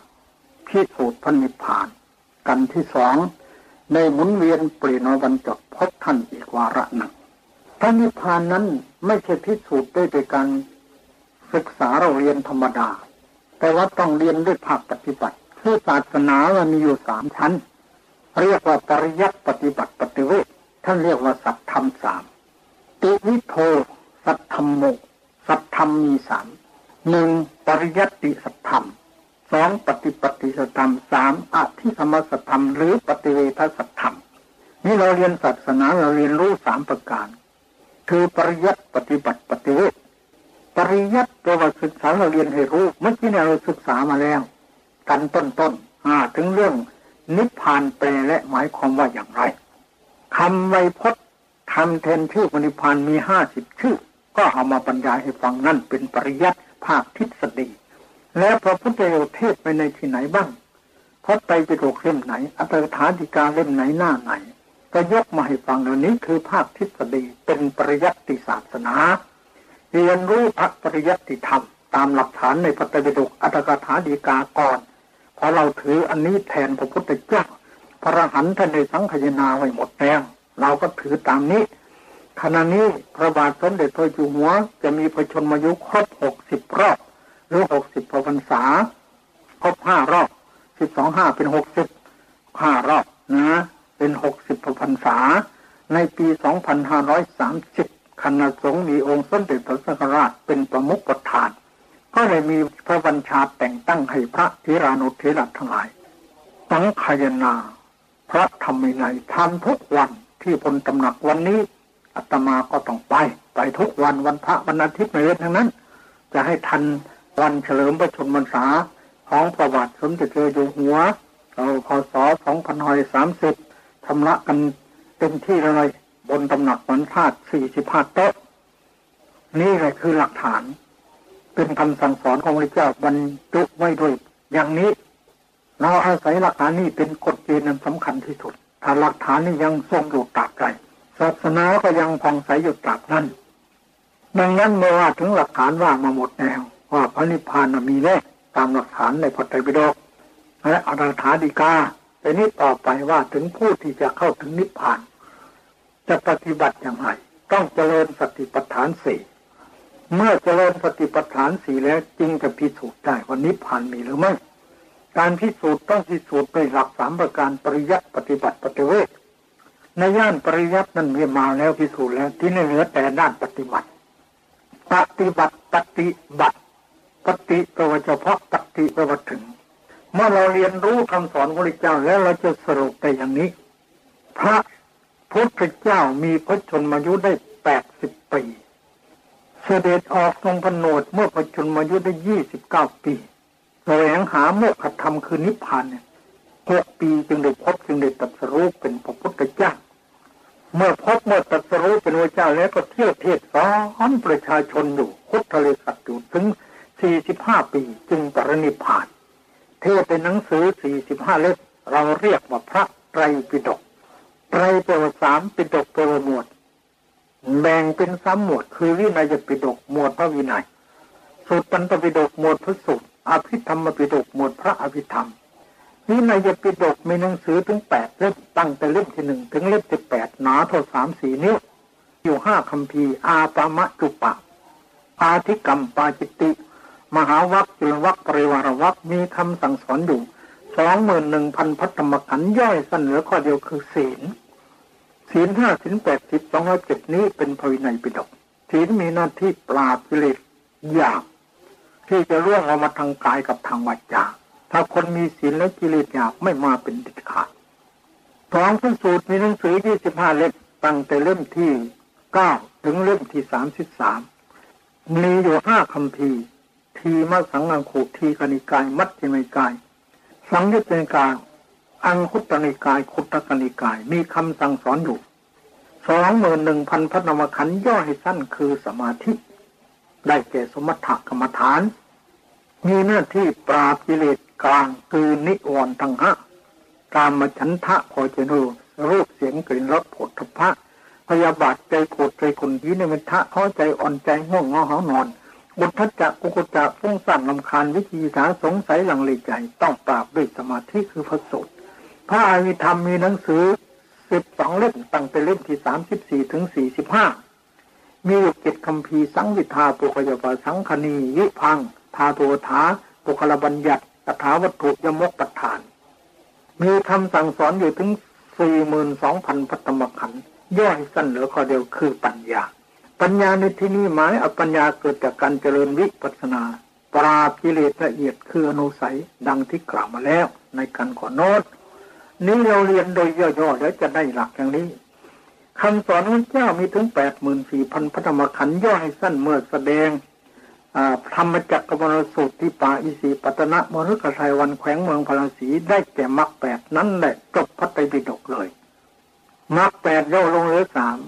พิสูจน์พระนิพพาน กันที่สองในหมุนเวียนเปลี่ยนวันจบพบท่านอีกวาระหนึ่งพระนิพพานนั้นไม่ใช่พิสูจน์ได้โดยการศึกษาเราเรียนธรรมดา แต่ว่าต้องเรียนด้วยภาคปฏิบัติ คือศาสนาเรามีอยู่สามชั้น เรียกว่าปริยัติปฏิบัติปฏิเวทท่านเรียกว่าสัตธรรมสามติวิโทสัตธรรมโมสัตธรรมมีสามหนึ่งปริยัติสัตธรรมสองปฏิปฏิสัตธรรมสามอธิธรรมสัตธรรม หรือปฏิเวทสัตธรรม นี่เราเรียนศาสนาเราเรียนรู้สามประการ คือปริยัติปฏิบัติปฏิเวทปริยัติตัวว่าศึกษาเราเรียนให้รู้เมื่อกี้นี่เราศึกษามาแล้ว กันต้นต้นถึงเรื่องนิพพานแปลและหมายความว่าอย่างไรคำไวยพจน์ทำแทนชื่อนิพพานมีห้าสิบชื่อ ก็เอามาบรรยายให้ฟังนั่นเป็นปริยัติภาคทฤษฎี แล้วพระพุทธเจ้าเทศไปในที่ไหนบ้างพระไตรปิฎกเล่มไหน อัตถฐาธิกาเล่มไหนหน้าไหน ก็ยกมาให้ฟังเหล่านี้คือภาคทฤษฎีเป็นปริยัติศาสนา เรียนรู้พระปริยัติธรรม ตามหลักฐานในพระไตรปิฎกอัตถฐาธิกาก่อน พอเราถืออันนี้แทนพระพุทธเจ้าพระหันท่านในสังขยนาไว้หมดแล้วเราก็ถือตามนี้ ขณะนี้พระบาทสมเด็จพระอยู่หัว จะมีประชนมายุครบหกสิบรอบหรือหกสิบพรรษาครบห้ารอบสิบสองห้าเป็นหกสิบห้ารอบนะ เป็นหกสิบพรรษา ในปีสองพันห้าร้อยสามสิบคณะสงฆ์มีองค์สมเด็จพระสังฆราชเป็นประมุขประธาน ก็เลยมีพระบัญชาแต่งตั้งให้พระธิรานุเทระทั้งหลายสังขยนา พระธรรมินัยทำทุกวันที่พลตำหนักวันนี้อาตมาก็ต้องไป ไปทุกวันวันพระวันอาทิตย์ไม่เว้นทั้งนั้น จะให้ทันวันเฉลิมพระชนมพรรษาของประวัติสมเด็จเจ้าอยู่หัวเราพศ2530ทำละกันเต็มที่เลยบนตำหนักวันธาตุ45โต๊ะนี่แหละคือหลักฐาน เป็นคำสั่งสอนของพระเจ้าบรรจุไว้ด้วย อย่างนี้ เราอาศัยหลักฐานนี้เป็นกฎเกณฑ์นันสำคัญที่สุดถ้าหลักฐานนี้ยังทรงอยู่ตราบใดศาสนาก็ยังพองใสอยู่ตราบนั้น ดังนั้นเมื่อว่าถึงหลักฐานว่ามาหมดแนวว่าพระนิพพานมีแน่ตามหลักฐานในพระไตรปิฎกและอรัฐาดิกาแต่นี้ต่อไปว่าถึงผู้ที่จะเข้าถึงนิพพาน จะปฏิบัติอย่างไรต้องเจริญสติปัฏฐานสี่ เมื่อเจริญสติปัฏฐานสี่แล้วจึงจะพิสูจน์ได้ว่านิพพานมีหรือไม่ การพิสูจน์ต้องพิสูจน์ด้วยหลักสามประการปริยัติปฏิบัติปฏิเวทในย่านปริยัตินั้นมีมาแล้วพิสูจน์แล้วที่นี่เหลือแต่ด้านปฏิบัติ ปฏิบัติปฏิบัติปฏิแปลว่าเฉพาะปฏิแปลว่าถึง เมื่อเราเรียนรู้คำสอนของพระเจ้าแล้วเราจะสรุปไปอย่างนี้ พระพุทธเจ้ามีพระชนมายุได้แปดสิบปี เสด็จออกทรงพโนดเมื่อปัจจุบันอายุได้ยี่สิบเก้าปีแสวงหาโมกขธรรมคือนิพพานเนี่ยหกปีจึงได้พบจึงได้ตัดสรุปเป็นพระพุทธเจ้า เมื่อพบเมื่อตัดสรุปเป็นพระเจ้าแล้วก็เที่ยวเทศสอนประชาชนอยู่คุทะเลสัตอยู่ถึงสี่สิบห้าปีจึงปรินิพพาน เทศเป็นหนังสือสี่สิบห้าเล่มเราเรียกว่าพระไตรปิฎกไตรแปลว่าสามปิฎกแปลว่าหมวด แบ่งเป็นสามหมวด คือวินัยปิฎกหมวดพระวินัยสุตตันตปิฎกหมวดพระสุตอภิธรรมปิฎกหมวดพระอภิธรรมวินัยปิฎกมีหนังสือถึงแปดเล่มตั้งแต่เล่มที่หนึ่งถึงเล่มที่แปดหนาเท่าสามสี่นิ้ว อยู่ห้าคำพีอาปามะจุปะอาธิกรรมปาจิตติ มหาวัคจุลวัคปริวารวัคมีคำสั่งสอนอยู่สองหมื่นหนึ่งพันพัฒธรรมขันย่อยสั้นเหลือข้อเดียวคือศีล ศีลห้าศีลแปดสิบสองร้อยเจ็ดนี้เป็นภวินัยปิฎกศีลมีหน้าที่ปราบกิเลสอยากที่จะร่วงออกมาทางกายกับทางวาจา ถ้าคนมีศีลและกิเลสอยากไม่มาเป็นเด็ดขาดสองพระสูตรมีหนังสือยี่สิบห้าเล่มตั้งแต่เล่มที่เก้าถึงเล่มที่สามสิบสามมีอยู่ห้าคำพีทีมาสังกังขูทีกนิกาย มัดจิมิกาย สังยุตติกาย อังคุตนิกายคุตตกนิกาย มีคำสั่งสอนอยู่สองหมื่นหนึ่งพันพระนามขันย่อให้สั้นคือสมาธิ ได้แก่สมถกรรมฐาน มีหน้าที่ปราบกิเลสกลางคือนิวรณ์ทั้งห้าการมาฉันทะพอเจะดูรูปเสียงกลิ่นรสผลทพะพยาบาทใจโกรธใจคนยีในมิทะท้อใจอ่อนใจง่วงงอหานอนบุตรจักกุกุจักฟุ้งซ่านลำคาญวิธีสาสงสัยหลังเลใจ ต้องปราบด้วยสมาธิคือพระสูตร พระอภิธรรมมีหนังสือสิบสองเล่มตั้งแต่เล่มที่สามสิบสี่ถึงสี่สิบห้ามีอยู่เจ็ดคำพีสังวิทาปุกยปสังคณียิพัง ทาโทธาปุคลบัญญัติตถาวัตถุยมกปัฏฐาน มีคำสั่งสอนอยู่ถึงสี่หมื่นสองพันพัตมขันย่อยสั้นเหลือข้อเดียวคือปัญญา ปัญญาในที่นี้หมายอาปัญญาเกิดจากการเจริญวิปัสนา ปราบกิเลสละเอียดคืออนุสัยดังที่กล่าวมาแล้วในการขอโน้ต นี้เราเรียนโดยย่อๆแล้วจะได้หลักอย่างนี้คำสอนของเจ้ามีถึงแปดหมื่นสี่พันพระธรรมขันธ์ย่อยสั้นเมื่อแสดงธรรมจักรวรสูตรที่ป่าอิสิปัตนะมรุกชัยวันแขวงเมืองพราศีได้แก่มรรคแปดนั้นแหละจบพระไตรปิฎกเลยมรรคแปดย่อลงเหลือสาม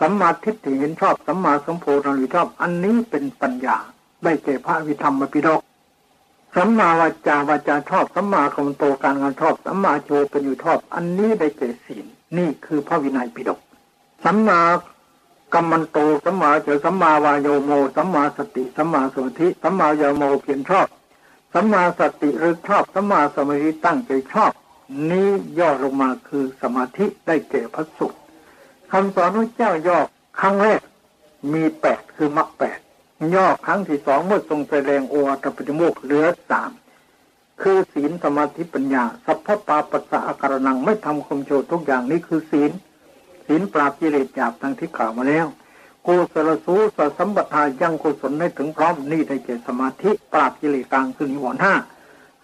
สัมมาทิฏฐิเห็นชอบสัมมาสัมโพธิเห็นชอบอันนี้เป็นปัญญา ได้แก่พระวิธรรมปิฎก สัมมาวาจาวาจาชอบสัมมาคมโตการงานชอบสัมมาโชเป็นอยู่ชอบ อันนี้ได้แก่ศีลนี่คือพระวินัยปิฎกสัมมากัมมันโตสัมมาเจสัมมาวายโยโมสัมมาสติสัมมาสมาธิสัมมาโยโมเพียรชอบสัมมาสติหรือชอบสัมมาสมาธิตั้งใจชอบ นี้ย่อลงมาคือสมาธิได้แก่พระสุขคำสอนพระเจ้าย่อครั้งแรกมีแปดคือมรรคแปด ย่อครั้งที่สองเมื่อทรงแสดงโอวัตปฏิโมกเหลือสามคือศีลสมาธิปัญญา สัพพปาปัสสะอาการนังไม่ทำคมโชทุกอย่างนี้คือศีล ศีลปราบกิเลสหยาบทั้งที่กล่าวมาแล้วโกศลสูสสัมปทายังกุศลให้ถึงพร้อมนี่ได้แก่สมาธิปราบกิเลสกลางคือนิวรณ์ห้า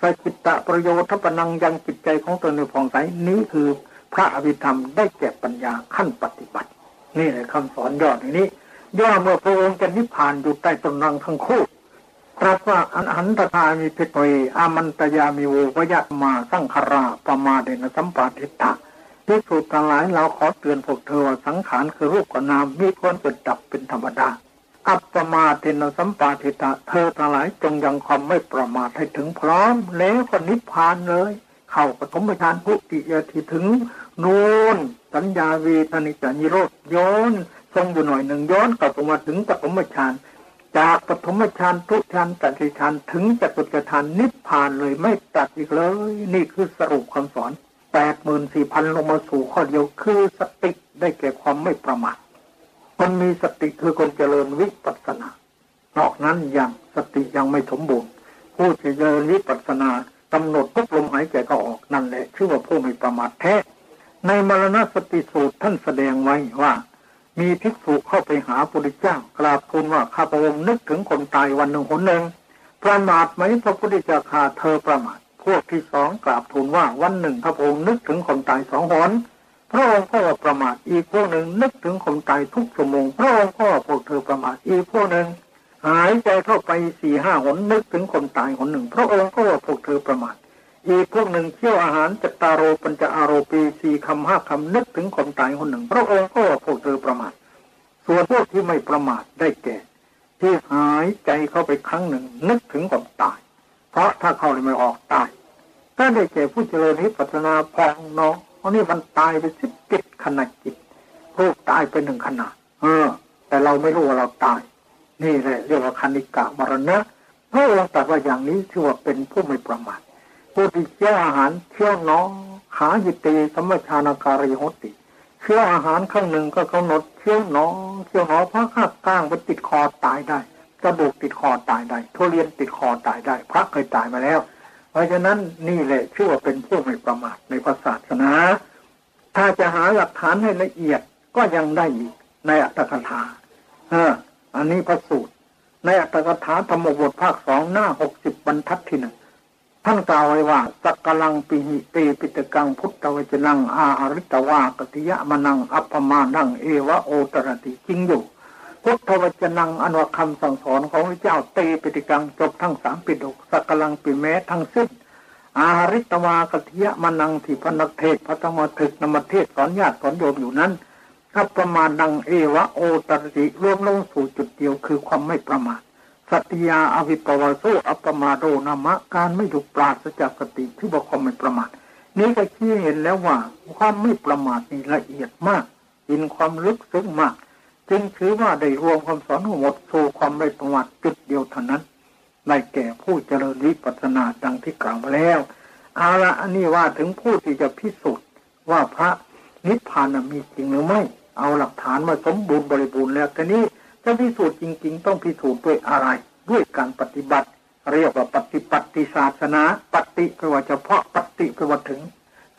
สจิตตะประโยชน์ทัปนังยังจิตใจของตนในผ่องใสนี้คือพระอภิธรรมได้แก่ปัญญาขั้นปฏิบัติ นี่แหละคำสอนยอดอย่างนี้ ย่อเมื่อพระองค์จะนิพพานอยู่ใต้ต้นรังทั้งคู่ตรัสว่าอันหันตทามีเพตยอามันตยามิโววยะมาสังคาราปมาเดนสัมปาทิตตาที่สุดทั้งหลายเราขอเตือนพวกเธอว่าสังขารคือรูปกับนามมีควรเกิดดับเป็นธรรมดา อัปปมาเทนสัมปาทิตาเธอทั้งหลายจงยังความไม่ประมาทให้ถึงพร้อม แล้วก็นิพพานเลย เข้าปฐมฌานพุติยทีถึง นูนสัญญาวีธนิจานิโรธย้อน ทรงอยู่หน่อยหนึ่งย้อนกลับมาถึงปฐมฌานจากปฐมฌานทุฌานตัติฌานถึงจตุตฌานนิพพานเลยไม่ตัดอีกเลย นี่คือสรุปคำสอนแปดหมื่นสี่พันลงมาสู่ข้อเดียวคือสติได้แก่ความไม่ประมาทคนมีสติคือคนเจริญวิปัสสนา นอกนั้นยังสติยังไม่สมบูรณ์ผู้เจริญวิปัสสนากำหนดทุกลมหายใจก็ออกนั่นแหละ ชื่อว่าผู้ไม่ประมาทแท้ ในมรณสติสูตรท่านแสดงไว้ว่า มีภิกษุเข้าไปหาพระพุทธเจ้ากราบทูลว่าข้าพระองค์นึกถึงคนตายวันหนึ่งหนหนึ่งประมาทไหมพระพุทธเจ้าข้าเธอประมาทพวกที่สองกราบทูลว่าวันหนึ่งพระองค์นึกถึงคนตายสองหนพระองค์ก็ว่าประมาทอีกพวกหนึ่งนึกถึงคนตายทุกชั่วโมงพระองค์ก็ว่าพวกเธอประมาทอีกพวกหนึ่งหายใจเข้าไปสี่ห้าหนนึกถึงคนตายคนหนึ่งพระองค์ก็ว่าพวกเธอประมาท อีกพวกหนึ่งเคี่ยวอาหารจัตตารโรปัญจอารโรปีสี่คำห้าคำนึกถึงคนตายคนหนึ่งพระองค์ก็ว่าพวกเธอประมาทส่วนพวกที่ไม่ประมาทได้แก่ ที่หายใจเข้าไปครั้งหนึ่ง นึกถึงคนตาย เพราะถ้าเขาไม่ออกตายถ้าได้แก่ผู้เจริญนิพพานาพองน้องเพราะนี่มันตายไปสิบเจิตขนาดจิตรูปตายไปหนึ่งขนาดเออ แต่เราไม่รู้ว่าเราตาย นี่แหละเรียกว่าคณิกะมรณะพระองค์ตรัสว่าอย่างนี้ชื่อว่าเป็นผู้ไม่ประมาท ผู้ที่เคี่ยวอาหารเคี่ยวน้องขาหิตีสมชานาการิโหติเคี่ยวอาหารข้างหนึ่งก็กำหนดเคี่ยวน้อเคี่ยวน้อพระข้าก้างไปติดคอตายได้กระดูกติดคอตายได้ทุเรียนติดคอตายได้ พระเคยตายมาแล้ว เพราะฉะนั้นนี่แหละชื่อว่าเป็นผู้ไม่ประมาทในพระศาสนา ถ้าจะหาหลักฐานให้ละเอียดก็ยังได้อีกในอัตถกถาเอออันนี้พระสูตร ในอัตถกถาธรรมบทภาคสองหน้าหกสิบบรรทัดที่หนึ่ง ท่านกล่าวไว้ว่าสักกลังปิหิเตปิตกังพุทธวจนังอาอริตวากติยะมนังอัปปมานังเอวะโอตรติจริงอยู่พุทธวจนังอนว่าคำสั่งสอนของพระเจ้าเตปิตกังจบทั้งสามปิฎกสักกลังปิแม้ทั้งสิ้นอาริตวากติยะมนังที่พนักเทศพระธรรมถึกนมเทศสอนญาติสอนโยมอยู่นั้นอัปปมานังเอวะโอตรติรวมลงสู่จุดเดียวคือความไม่ประมาท สัตยาอวิปวาโซอัปมาโดนามะ การไม่ถูกปราศจากสติที่บอกความไม่ประมาทนี้ก็ชี้เห็นแล้วว่า ความไม่ประมาทนี่ละเอียดมากอินความลึกซึ้งมาก จึงถือว่าได้รวมความสอนทั้งหมดสู่ความไม่ประมาทจุดเดียวเท่านั้นในแก่ผู้เจริญวิปัสสนาดังที่กล่าวมาแล้วเอาละอันนี้ว่าถึงผู้ที่จะพิสูจน์ว่าพระนิพพานมีจริงหรือไม่ เอาหลักฐานมาสมบูรณ์บริบูรณ์แล้วแต่นี้ จะพิสูจน์จริง ๆ ต้องพิสูจน์ด้วยอะไร ด้วยการปฏิบัติ เรียกว่าปฏิปัติศาสนา ปฏิแปลว่าเฉพาะปฏิแปลว่าถึง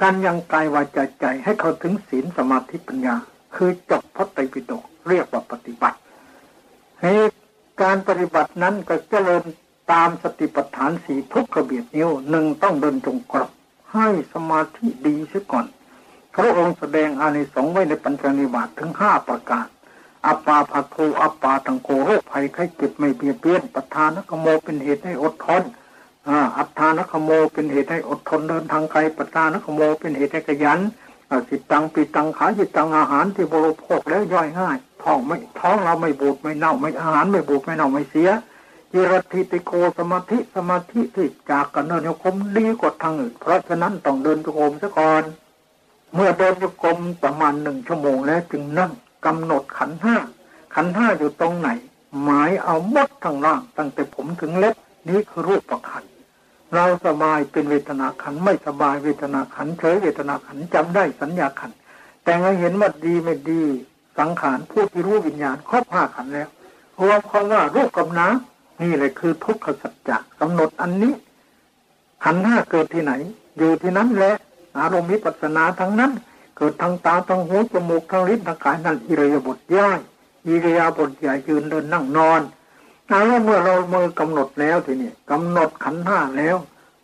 การยังกายวาจาใจให้เขาถึงศีลสมาธิปัญญา คือจบพระไตรปิฎกเรียกว่าปฏิบัติให้การปฏิบัตินั้นก็เจริญตามสติปัฏฐานสีทุกกระเบียดนิ้วหนึ่งต้องเดินจงกรมให้สมาธิดีเสียก่อน พระองค์แสดงอานิสงส์ไว้ในปัญจนิบาตถึงห้าประการ อัปปาภัโทอัปปาตังโกโรคภัยไข้เจ็บไม่เบียดเบียนปัทานกโมเป็นเหตุให้อดทนอัฏฐานกโมเป็นเหตุให้อดทนเดินทางไกลปัทานกโมเป็นเหตุให้ขยันสิตังปีตังขาจิตตังอาหารที่บริโภคแล้วย่อยง่ายท้องไม่ท้องเราไม่บูดไม่เน่าไม่อาหารไม่บูดไม่เน่าไม่เสียจิรติติโกสมาธิสมาธิที่จากกันเดินโยกมดีกว่าทางอื่นเพราะฉะนั้นต้องเดินโยกมซะก่อนเมื่อเดินโยกมประมาณหนึ่งชั่วโมงแล้วจึงนั่ง กำหนดขันห้า ขันห้าอยู่ตรงไหน หมายเอามดทั้งล่าง ตั้งแต่ผมถึงเล็บนี้คือรูปประคันเราสบายเป็นเวทนาขันไม่สบายเวทนาขันเฉยเวทนาขันจำได้สัญญาขัน แต่เราเห็นว่าดีไม่ดีสังขารผู้ที่รู้วิญญาณครอบห้าขันแล้วรวมความว่ารูปกับน้ำนี่เลยคือทุกขสัจจะกำหนดอันนี้ขันห้าเกิดที่ไหน อยู่ที่นั้นแหละอารมณ์มิปัสนาทั้งนั้น กิดทางตาทางหูจมูกทางลิ้นทางกายนั่นอิริยาบถย่อยอิริยาบถใหญ่ยืนเดินนั่งนอนแล้วเมื่อเราเมื่อกำหนดแล้วทีนี้กำหนดขันห้าแล้ว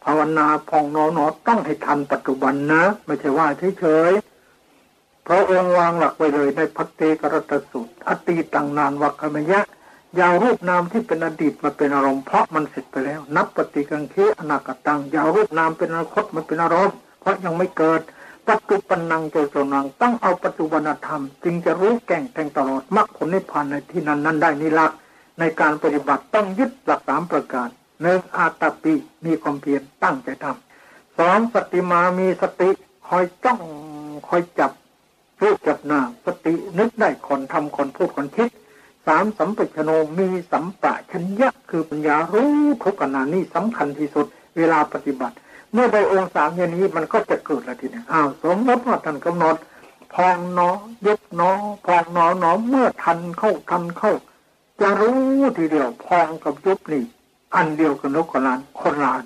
ภาวนาพองนอนอต้องให้ทันปัจจุบันนะ ไม่ใช่ว่าเฉยๆเพราะองค์วางหลักไว้เลยในพัตเตกรตสุตอตีตังนานวัคมยะยาวรูปนามที่เป็นอดีตมาเป็นอารมณ์เพราะมันเสร็จไปแล้ว นับปฏิกังเคอนาคตังยาวรูปนามเป็นอนาคตมันเป็นอารมณ์เพราะยังไม่เกิด ปัจจุบันนังโจโจนังต้องเอาปัจจุบันธรรม จึงจะรู้แก่งแทงตลอดมรรคผลนิพพานในที่นั้นนั้นได้นี่หลักในการปฏิบัติต้องยึดหลักสามประการหนึ่งอาตปิมีความเพียรตั้งใจทำสองสติมามีสติคอยจ้องคอยจับรู้จับนาสตินึกได้คนทำคนพูดคนคิดสามสัมปชโนมีสัมปะชัญญะคือปัญญารู้ทุกขณะนี้สำคัญที่สุดเวลาปฏิบัติ เมื่อได้องค์สามอย่างนี้มันก็จะเกิดอะไรทีนี้อ้าวสมมติว่าท่านกำหนดพองนอยุบนอพองนอหนอเมื่อทันเข้าทันเข้า จะรู้ทีเดียวพองกับยุบนี่ อันเดียวกันนกคนลานคนลาน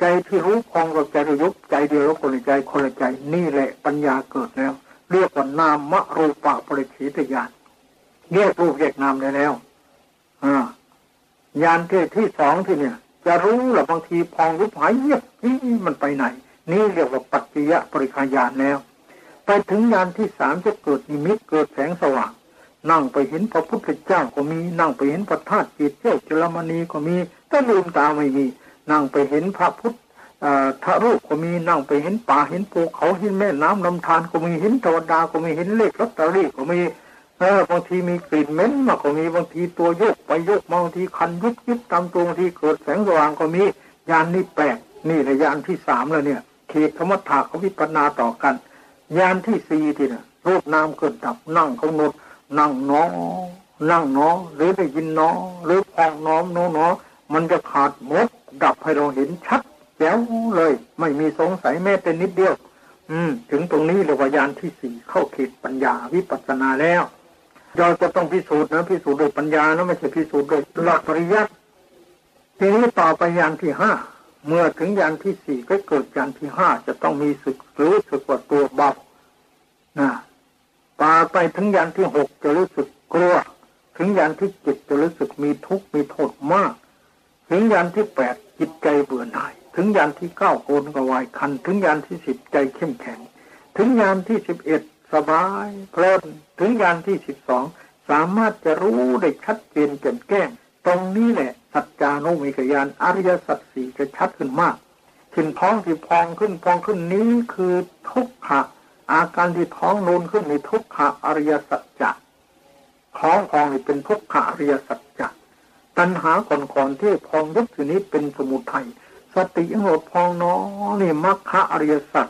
ใจที่รู้พองกับใจที่ยุบใจเดียวแล้วคนละใจคนละใจนี่แหละปัญญาเกิดแล้ว เรียกว่านามะรูปะปริชีตญาณเรียกรูปเรียกนามได้แล้วอ่ายานที่ที่สองที่เนี่ย จะรู้หรือบางทีพองรูปหายเยียบนี่มันไปไหน นี่เรียกว่าปัจจยปริคายานแล้ว ไปถึงยานที่สามจะเกิดนิมิตเกิดแสงสว่าง นั่งไปเห็นพระพุทธเจ้าก็มี นั่งไปเห็นพระธาตุจิตเจ้าจรมณีก็มีแต่ลืมตาไม่มี นั่งไปเห็นพระพุทธทะรูปก็มีนั่งไปเห็นป่าเห็นภูเขาเห็นแม่น้ำลำธารก็มีเห็นเทวดาก็มีเห็นเลขลอตเตอรี่ก็มี เออบางทีมีกลิ่นเหม็นมาก็มีบางทีตัวโยกไปโยกบางทีคันยุบยุบตามตัวบางทีเกิดแสงสว่างก็มียานนี้แปลกนี่แหละยานที่สามแล้วเนี่ยเขตธรรมถาเขาวิปนาต่อกัน ยานที่สี่ที่น่ะรูปนามเกิดดับนั่งเขาหนดนั่งน้อนั่งน้อหรือได้ยินน้อหรือพองน้อมโน้น้อมันจะขาดหมดดับให้เราเห็นชัดแจ๋วเลย ไม่มีสงสัยแม้แต่นิดเดียว อืม ถึงตรงนี้เรียกว่ายานที่สี่เข้าเขตปัญญาวิปัสสนาแล้ว เราจะต้องพิสูจน์นะพิสูจน์โดยปัญญานะไม่ใช่พิสูจน์โดยหลักปริยัติทีนี้ต่อไปยานที่ห้าเมื่อถึงยานที่สี่ก็เกิดยานที่ห้าจะต้องมีสึกรู้สึกว่าตัวเบานะต่อไปถึงยานที่หกจะรู้สึกกลัว ถึงยานที่เจ็ดจะรู้สึกมีทุกข์มีโทษมาก ถึงยานที่แปดจิตใจเบื่อหน่าย ถึงยานที่เก้าโกนกวายคัน ถึงยานที่สิบใจเข้มแข็ง ถึงยานที่สิบเอ็ดสบายเพลิน ถึงยานที่สิบสองสามารถจะรู้ได้ชัดเจนแจ่มแก้ง ตรงนี้แหละ สัจจานุมิกยานอริยสัจสี่จะชัดขึ้นมากขึ้นท้องที่พองขึ้นพองขึ้นนี้คือทุกขะอาการที่ท้องนูนขึ้นในทุกขะอริยสัจจะท้องพองนี่เป็นทุกขะอริยสัจจะตัณหาก่อนๆที่พองยุบทีนี้เป็นสมุทัยสติยังหดพองน้อนี่มรรคะอริยสัจ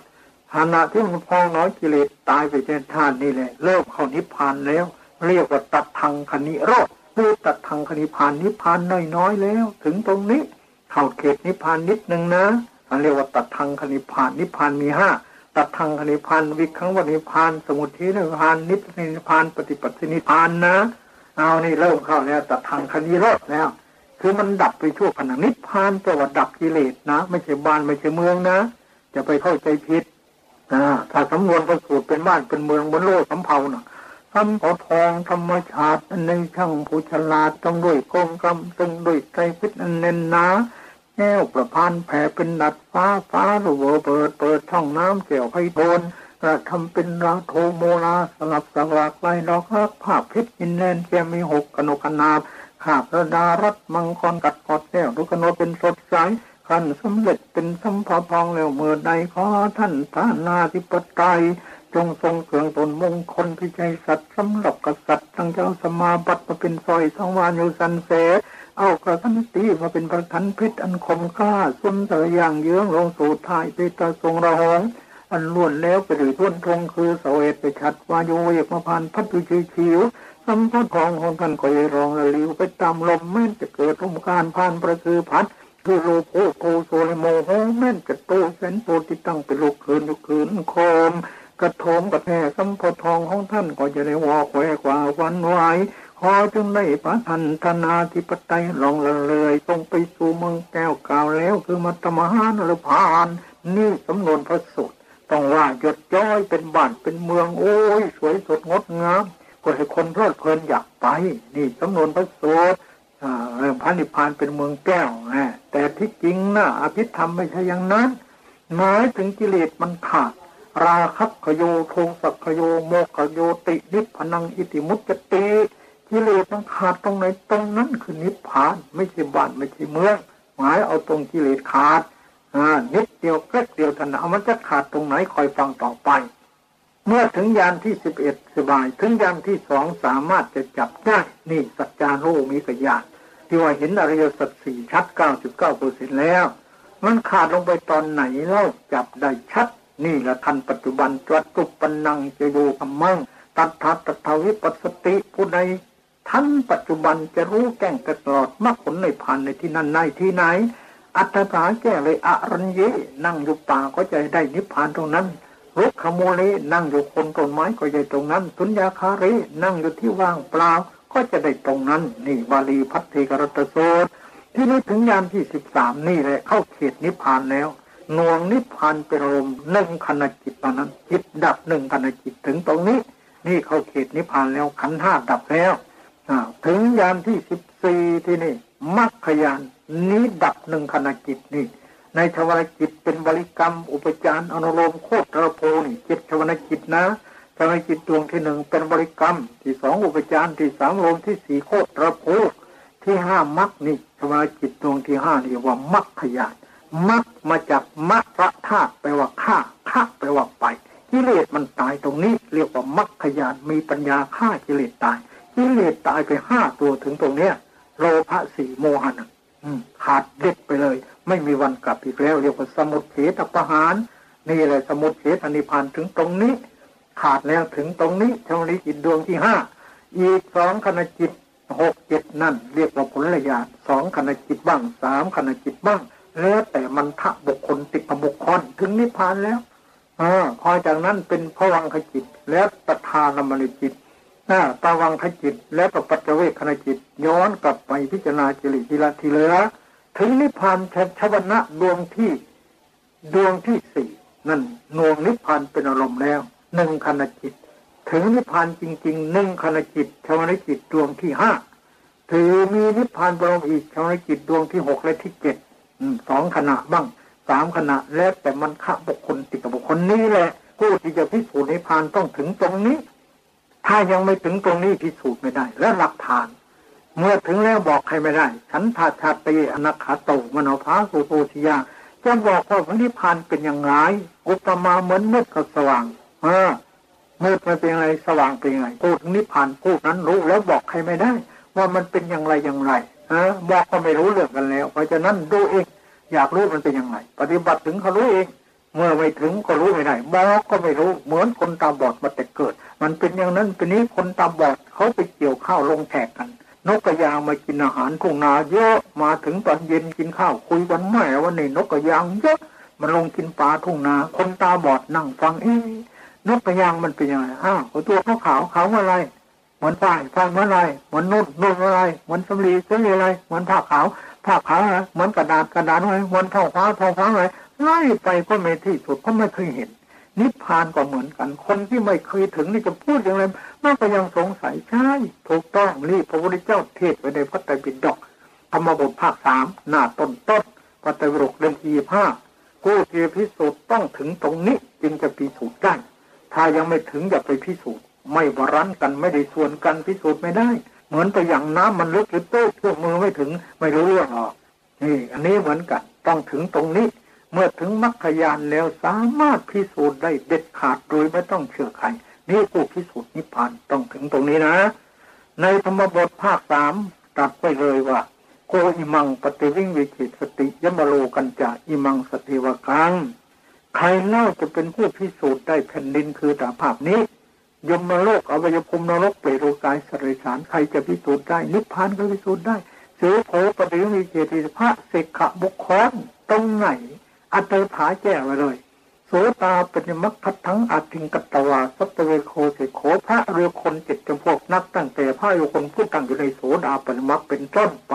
ขณะที่มันพองน้อยกิเลสตายไปในธาตุนี่แหละเริ่มเข้านิพพานแล้ว เรียกว่าตัดทางคณิโรธคือตัดทางคณิพานนิพพานน้อยๆแล้ว ถึงตรงนี้เข้าเขตนิพพานนิดนึงนะอันเรียกว่าตัดทางคณิพานนิพพานมีห้าตัดทางคณิพานวิคังวันิพานสมุทัยนิพานนิพพานปฏิปัตินิพพานนะเอานี่เริ่มเข้าแล้วตัดทางคณิโรธแล้ว คือมันดับไปชั่วขณะนิพพานแต่ว่าดับกิเลสนะ ไม่ใช่บ้านไม่ใช่เมืองนะ จะไปเข้าใจผิด ถ้าสำนวนประสูตรเป็นบ้านเป็นเมืองบนโลกสำเภาเนาะทำขอทองธรรมชาติในช่างผู้ฉลาดต้องด้วยกองกรรมต้องด้วยใจพิษอันเน้นนาแก้วประพันธ์แผ่เป็นดัดฟ้าฟ้าระเวเปิดเปิดช่องน้ำเกี่ยวให้โดนกระทำเป็นราโทโมลาสลับสลากลายดอกรักภาพพชรอินแลนแกมีหกกนกนาบขาบระดารัตมังกรกัดกอดแก้วทุกนกเป็นสดใส ขันสำเร็จเป็นสัมภาพองแล้วเมื่อใดขอท่านพระนาธิปไตยจงทรงเครื่องตนมงคลพิจัยสัตว์สำหรับกษัตริย์ทั้งเจ้าสมาบัติมาเป็นซอยสังวานอยู่สันเสเอากระสันตีมาเป็นประทันพิษอันคมกล้าสุนเสยอย่างเยื้องลงสู่ทายไปตาทรงระหองอันล้วนแล้วไปรือทุ่นทงคือเสวตไปชัดวายุเวกมาพันพัดดุชีชิวสัมพัทองของท่านก็ยรองละลิวไปตามลมแม่นจะเกิดทุมการผ่านประคือพัด คือโลโพโพโซเลโมโหแม่นจะโตเสนโตที่ตั้งเป็นลูกคืนลูกคืนโคมกระโถมกระแทกสัมพทองของท่านก็จะได้วอกแวกว่าวันไหวขอจงได้พระทันธนาธิปไตยลองละเลยต้องไปสู่เมืองแก้วกาวแล้ว คือมัตมหานรพานนี่สำนวนพระสุดต้องว่าหยดจ้อยเป็นบ้านเป็นเมืองโอ้ย สวยสดงดงามก็ให้คนเพลิดเพลินอยากไป นี่สำนวนพระสู ตรพระนิพพานเป็นเมืองแก้วนะแต่ที่จริงนะอภิธรรมไม่ใช่อย่างนั้นหมายถึงกิเลสมันขาด ราคับขโยโทสักโยโมกโยตินิพพนังอิติมุตติกิเลสมันขาดตรงไหนตรงนั้นคือนิพพาน ไม่ใช่บ้านไม่ใช่เมืองหมายเอาตรงกิเลสขาดอ่านิดเดียวแค่เดียวทันเอามันจะขาดตรงไหนคอยฟังต่อไป เมื่อถึงยานที่สิบเอ็ดสบาย ถึงยานที่สองสามารถจะจับได้ นี่สัจจานุมีกยานที่ว่าเห็นอริยสัจสี่ชัดเก้าสิบเก้าเปอร์เซ็นแล้ว มันขาดลงไปตอนไหนเล่าจับได้ชัด นี่แหละทันปัจจุบันตรัตุปนังจะดูธรรมังตัทธาตถาวิปัสสติผู้ใดท่านปัจจุบันจะรู้แก้งตลอดมรรคผลในพันในที่นั้นในที่ไหน อัตถาแก้เลยอรัญเยนั่งอยู่ป่าก็จะได้นิพพานตรงนั้น รุกขโมเลนั่งอยู่คนต้นไม้ก็จะตรงนั้น สุญญาคารีนั่งอยู่ที่ว่างเปล่า ก็จะได้ตรงนั้น นี่บาลีพัทธิกรตโสที่นี้ถึงยามที่สิบสามนี่แหละเข้าเขตนิพพานแล้วนวงนิพพานเป็นลมหนึ่งขณะจิตตอนนั้นจิตดับหนึ่งขณะจิตถึงตรงนี้ นี่เข้าเขตนิพพานแล้วขันห้าดับแล้วถึงยานที่สิบสี่ที่นี่มรรคยานนี้ดับหนึ่งขณะจิตนี่ ในชวรจิตเป็นบริกรรม อุปจารอนุโลมโคตรโพนี่จิตชวรจิตนะชวรจิตดวงที่หนึ่งเป็นบริกรรม ที่สองอุปจารที่สามลมที่สี่โคตรโพที่ห้ามักนี่ชวรจิตดวงที่ห้านี่ว่ามักขยานมักมาจากมัคระธาตุแปลว่าฆ่าฆ่าแปลว่าไปกิเลสมันตายตรงนี้ เรียกว่ามักขยานมีปัญญาฆ่ากิเลสตายกิเลสตายไปห้าตัวถึงตรงเนี้ยโลภะสี่โมหะนะขาดเด็ดไปเลย ไม่มีวันกลับอีกแล้วเรียกว่าสมุทเฉตประหารนี่แหละสมุทเฉตอนิพานถึงตรงนี้ ขาดแล้วถึงตรงนี้ชวลิจิตดวงที่ห้าอีกสองขณะจิตหกเจ็ดนั่น เรียกว่าผลญาณสองขณะจิตบ้างสามขณะจิตบ้าง แล้วแต่มันทะบุคคลติดบุคคลถึงนิพพานแล้วอพอจากนั้นเป็นพวังขจิต แล้วปทานมณิจิตนะตาวังขจิต แล้วก็ปัจเวกขณจิต ย้อนกลับไปพิจารณาจิริทีละทีเหลือ ถึงนิพพานชวนะดวงที่ดวงที่สี่นั่นนวงนิพพานเป็นอารมณ์แล้วหนึ่งขณจิต ถึงนิพพานจริงๆหนึ่งขณจิตชวนะจิตดวงที่ห้าถือมีนิพพานบรมอีกชวนะจิตดวงที่หกและที่เจ็ดสองขณะบ้างสามขณะแล้วแต่มันขะบุคคลติดกับบุคคลนี้แหละผู้ที่จะพิสูจน์นิพพานต้องถึงตรงนี้ ถ้ายังไม่ถึงตรงนี้พิสูจน์ไม่ได้ และหลักฐาน เมื่อถึงแล้วบอกใครไม่ได้ ฉันทาชาตีอนาคาโตมโนภาสุโตชิยาจะบอกว่านิพพานเป็นอย่างไรอุปมาเหมือนมืดกับสว่าง เออมืดมันเป็นอะไรสว่างเป็นยังไงพูดถึงนิพพานพูดนั้นรู้แล้วบอกใครไม่ได้ ว่ามันเป็นอย่างไรอย่างไรฮะบอกก็ไม่รู้เรื่องกันแล้ว เพราะฉะนั้นดูเอง อยากรู้มันเป็นยังไงปฏิบัติถึงเขารู้เอง เมื่อไม่ถึงก็รู้ไม่ได้บอกก็ไม่รู้เหมือนคนตาบอดมาแต่เกิด มันเป็นอย่างนั้นเป็นนี้คนตาบอดเขาไปเกี่ยวข้าวลงแขกกัน นกกระยางมากินอาหารทุ่งนาเยอะมาถึงตอนเย็นกินข้าวคุยกันไม่วันนี้นกกระยางเยอะมันลงกินปลาทุ่งนา คนตาบอดนั่งฟังเอ๊นกกระยางมันเป็นยังไงอ้าวตัวเขาขาวขาวอะไร เหมือนฝ้ายฝ้ายเหมือนอะไร เหมือนนุ่นนุ่นอะไร เหมือนสำลีสำลีอะไร เหมือนผ้าขาวผ้าขาวนะเหมือนกระดาษกระดาษอะไรเหมือนท่อฟ้าท่อฟ้าอะไรไล่ไปก็ไม่ที่สุดก็ไม่เคยเห็น นิพพานก็เหมือนกัน คนที่ไม่เคยถึงนี่จะพูดอย่างไรมันก็ยังสงสัยใช่ถูกต้องรีบพระพุทธเจ้าเทศไว้ในพระไตรปิฎกธรรมบทภาคสามหน้าต้นต้นพระตรปิฎกเล่มที่ห้าผู้ที่พิสูจน์ต้องถึงตรงนี้จึงจะพิสูจน์ได้ ถ้ายังไม่ถึงอย่าไปพิสูจน์ ไม่บรันกันไม่ได้ส่วนกันพิสูจน์ไม่ได้ เหมือนไปอย่างน้ำมันลึกหรือโต้พวกมือไม่ถึงไม่รู้เรื่องหรอกนี่ อันนี้เหมือนกัน ต้องถึงตรงนี้ เมื่อถึงมรรคยานแล้วสามารถพิสูจน์ได้เด็ดขาดโดยไม่ต้องเชื่อใครนี่ผู้พิสูจน์นิพพานต้องถึงตรงนี้นะ ในธรรมบทภาคสามตัดไปเลยว่า โกอิมังปฏิวิงวิจิตสติยมโลกันจะอิมังสติวกังใครเล่าจะเป็นผู้พิสูจน์ได้แผ่นดินคือตาภาพนี้ยมโลกอวัยภูมินรกเปรตโลกายสริสารใครจะพิสูจน์ได้ นิพพานก็พิสูจน์ได้เสือโผปฏิวิเจติพระเสกขบุคคลตรงไหน อัตถาแจ้ไว้เลยโสตาปฏิมักคัทั้งอาทิงกัตวาสัตเวโคเสโคพระเรือคนเจ็ดจำพวกนักตั้งแต่พระโยคนผู้ตั้งอยู่ในโสดาปฏิมักเป็นต้นไป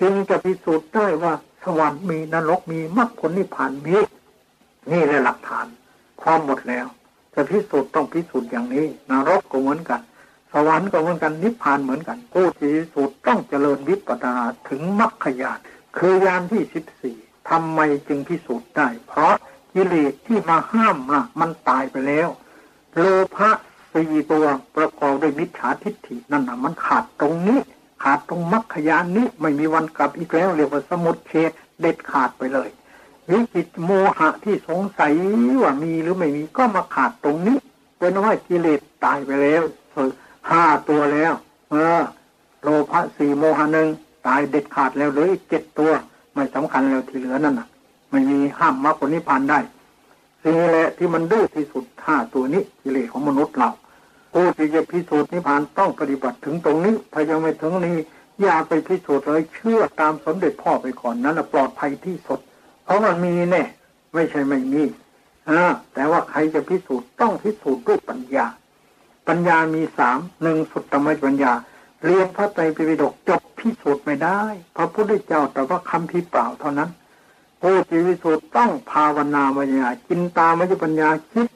จึงจะพิสูจน์ได้ว่าสวรรค์มีนรกมีมรรคผลนิพพานมีนี่แหละหลักฐาน ความหมดแล้วจะพิสูจน์ต้องพิสูจน์อย่างนี้นรกก็เหมือนกัน สวรรค์ก็เหมือนกันนิพพานเหมือนกันผู้ที่พิสูจน์ต้องเจริญวิปัสสนาถึงมรรคญาณคือยานที่สิบสี่ ทำไมจึงพิสูจน์ได้ เพราะกิเลสที่มาห้ามนะมันตายไปแล้ว โลภะสี่ตัวประกอบด้วยมิจฉาทิฏฐินั่นนะมันขาดตรงนี้ ขาดตรงมรรคญาณนี้ไม่มีวันกลับอีกแล้วเรียกว่าสมุดเฉดเด็ดขาดไปเลยวิจิตโมหะที่สงสัยว่ามีหรือไม่มีก็มาขาดตรงนี้เป็นว่ากิเลสตายไปแล้วห้าตัวแล้ว เออ โลภะสี่โมหะหนึ่งตายเด็ดขาดแล้วเลยเจ็ดตัว ไม่สำคัญแล้วที่เหลือนั่นน่ะ ไม่มีห้ามมรรคผลนิพพานได้สิ่งแหละที่มันดื้อที่สุดห้าตัวนี้กิเลสของมนุษย์เราผู้ที่จะพิสูจน์นิพพานต้องปฏิบัติถึงตรงนี้ ถ้ายังไม่ถึงนี้อย่าไปพิสูจน์เลยเชื่อตามสมเด็จพ่อไปก่อนนั้นปลอดภัยที่สุด เพราะมันมีแน่ไม่ใช่ไม่มีอ่าแต่ว่าใครจะพิสูจน์ต้องพิสูจน์ด้วยปัญญา ปัญญามีสามหนึ่งสุตตมปัญญา เรียนพระไตรปิฎกจบพิสูจน์ไม่ได้ พระพุทธเจ้าแต่ว่าคำพิเปล่าเท่านั้นผู้ที่พิสูจน์ต้องภาวนาปัญญาจินตามยปัญญาคิด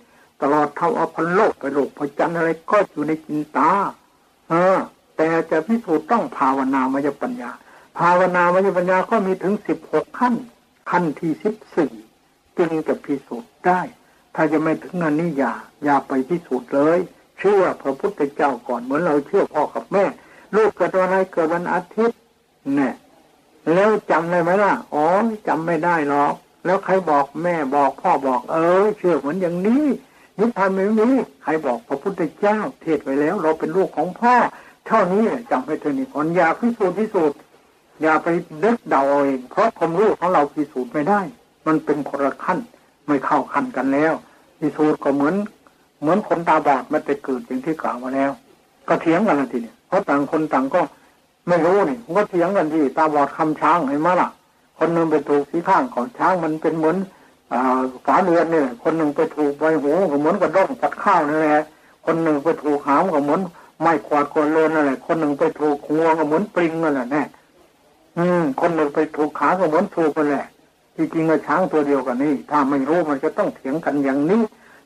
ตลอดเท่าอภันโลกไปโลกพจันอะไรก็อยู่ในจินตา เออ แต่จะพิสูจน์ต้องภาวนามยปัญญา ภาวนามยปัญญาก็มีถึงสิบหกขั้นขขั้นที่สิบสี่จึงจะพิสูจน์ได้ ถ้าจะไม่ถึงอันนี้อย่าอย่าไปพิสูจน์เลย เชื่อพระพุทธเจ้าก่อนเหมือนเราเชื่อพ่อกับแม่ ลูกเกิดวันอะไรเกิดวันอาทิตย์เนี่ยแล้วจำได้ไหมล่ะ อ๋อจำไม่ได้หรอก แล้วใครบอกแม่บอกพ่อบอก เออเชื่อเหมือนอย่างนี้นิพพานไม่มีใครบอกพระพุทธเจ้า เทศไว้แล้ว เราเป็นลูกของพ่อ เท่านี้จำไปเถอะนี่อนอย่าพิสูจน์พิสูจน์อย่าไปเด็กเดาเอาเองเพราะความรู้ของเราพิสูจน์ไม่ได้ มันเป็นคนละขั้นไม่เข้าขั้นกันแล้วพิสูจน์ก็เหมือน เหมือนคนตาบอดมันไปเกิดอย่างที่กล่าวมาแล้ว ก็เถียงกันละทีเนี้ เพราะต่างคนต่างก็ไม่รู้นี่ก็เถียงกันที่ตาบอดคำช้างเห็นไหมล่ะ คนหนึ่งไปถูกสีข้างของช้างมันเป็นเหมือนฝาเรือนเนี่ยคนหนึ่งไปถูกใบหูก็เหมือนกับด้งปัดข้าวนั่นแหละคนหนึ่งไปถูกหามก็เหมือนไม้ขวาดกวนเลนนั่นแหละคนหนึ่งไปถูกงวงก็เหมือนปริงนั่นแหละแน่อืม คนหนึ่งไปถูกขาก็เหมือนถูกกันแหละจริงๆก็ช้างตัวเดียวกันนี่ถ้าไม่รู้มันจะต้องเถียงกันอย่างนี้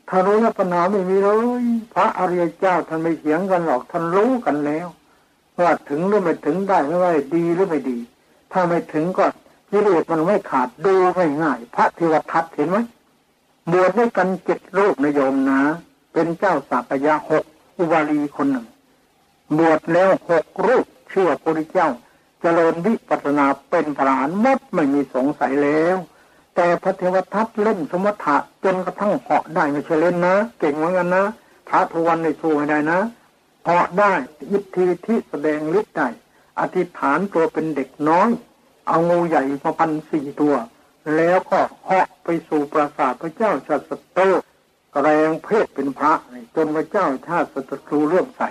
ถ้ารู้แล้วปัญหาไม่มีเลยพระอริยเจ้าท่านไม่เถียงกันหรอกท่านรู้กันแล้ว ว่าถึงหรือไม่ถึงได้ไม่ว่าดีหรือไม่ดี ถ้าไม่ถึงก็กิเลสมันไม่ขาดดูไม่ง่าย พระเทวทัตเห็นไหมบวชด้วยกันเจ็ดรูปนโยมนะ เป็นเจ้าสักยะหกอุบาลีคนหนึ่ง บวชแล้วหกรูปเชื่อพระเจ้าเจริญวิปัสนาเป็นพระานมดไม่มีสงสัยแล้ว แต่พระเทวทัตเล่นสมถะจนกระทั่งเหาะได้ไม่ใช่เล่นนะ เก่งเหมือนกันนะพระทวันในชูไม่ได้นะ เหาะได้ยิทธิที่แสดงฤทธิ์ได้อธิษฐานตัวเป็นเด็กน้อยเอางูใหญ่มาพันสี่ตัว แล้วก็เหาะไปสู่ปราสาทพระเจ้าชาติสตร์แรงเพศเป็นพระจนพระเจ้าชาติสตรูเรื่องใส่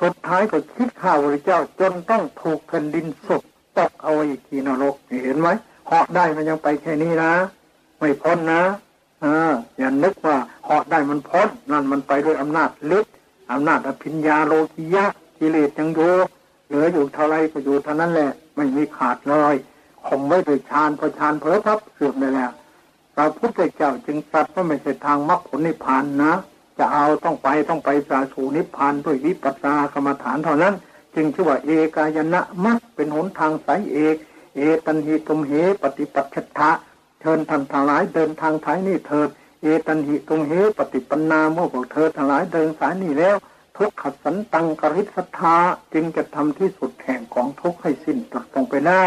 สุดท้ายก็คิดข่าวพระเจ้าจนต้องถูกแผ่นดินสดตกเอาอีกทีนรกเห็นไหมเหาะได้มันยังไปแค่นี้นะ ไม่พ้นนะอ่าอย่านึกว่าเหาะได้มันพ้นนั่นมันไปด้วยอำนาจลึก อำนาจอภิญญาโลกิยะกิเลสยังอยู่เหลืออยู่เท่าไรก็อยู่เท่านั้นแหละ ไม่มีขาดเลยข่มไว้ด้วยฌานพอฌานเผลอพับเสื่อมไปแล้วพระพุทธเจ้าจึงตรัสว่าไม่ใช่ทางมรรคผลนิพพานนะ จะเอาต้องไปต้องไปสาสูนิพพานด้วยวิปัสสนากรรมฐานเท่านั้น จึงชื่อว่าเอกายนะมรรคเป็นหนทางสายเอก เอตันหิตุมเหปฏิปัชชะเชิญท่านทั้งหลายเดินทางท้ายนี่เถิด เอตันหิตุมเหปฏิปันนาเมื่อพวกเธอทั้งหลายเดินสายนี่แล้ว ทุกขสันตังกริสัทธาจึงจะทำที่สุดแห่งของทุกข์ให้สิ้นตรัลงไปได้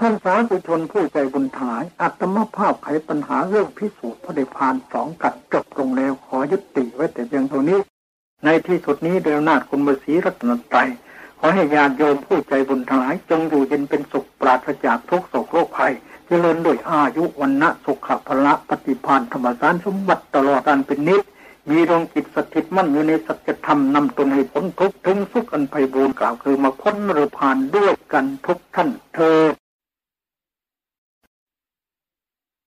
ท่านสาธุชนผู้ใจบุญทาย อัตมภาพไขปัญหาเรื่องพิสูจน์พระเดพานสองกัดจบลงแล้วขอยุติไว้แต่เพียงเท่านี้ ในที่สุดนี้เดวนาคุณมศีรัตนตรัยขอให้ญาติโยมผู้ใจบุญทายจงอยู่เย็นเป็นสุขปราศจากทุกโศกโรคภัย เจริญด้วยอายุวันนะสุขภละปฏิพานธรรมสารสมบัติตลอดการเป็นนิสมีดวงจิตสถิตมั่นอยู่ในสัจธรรมนำตนให้พ้นทุกข์ถึงสุขอันไพบูรณ์กล่าวคือมาค้นหรือผ่านด้วยกันทุกท่านเธอ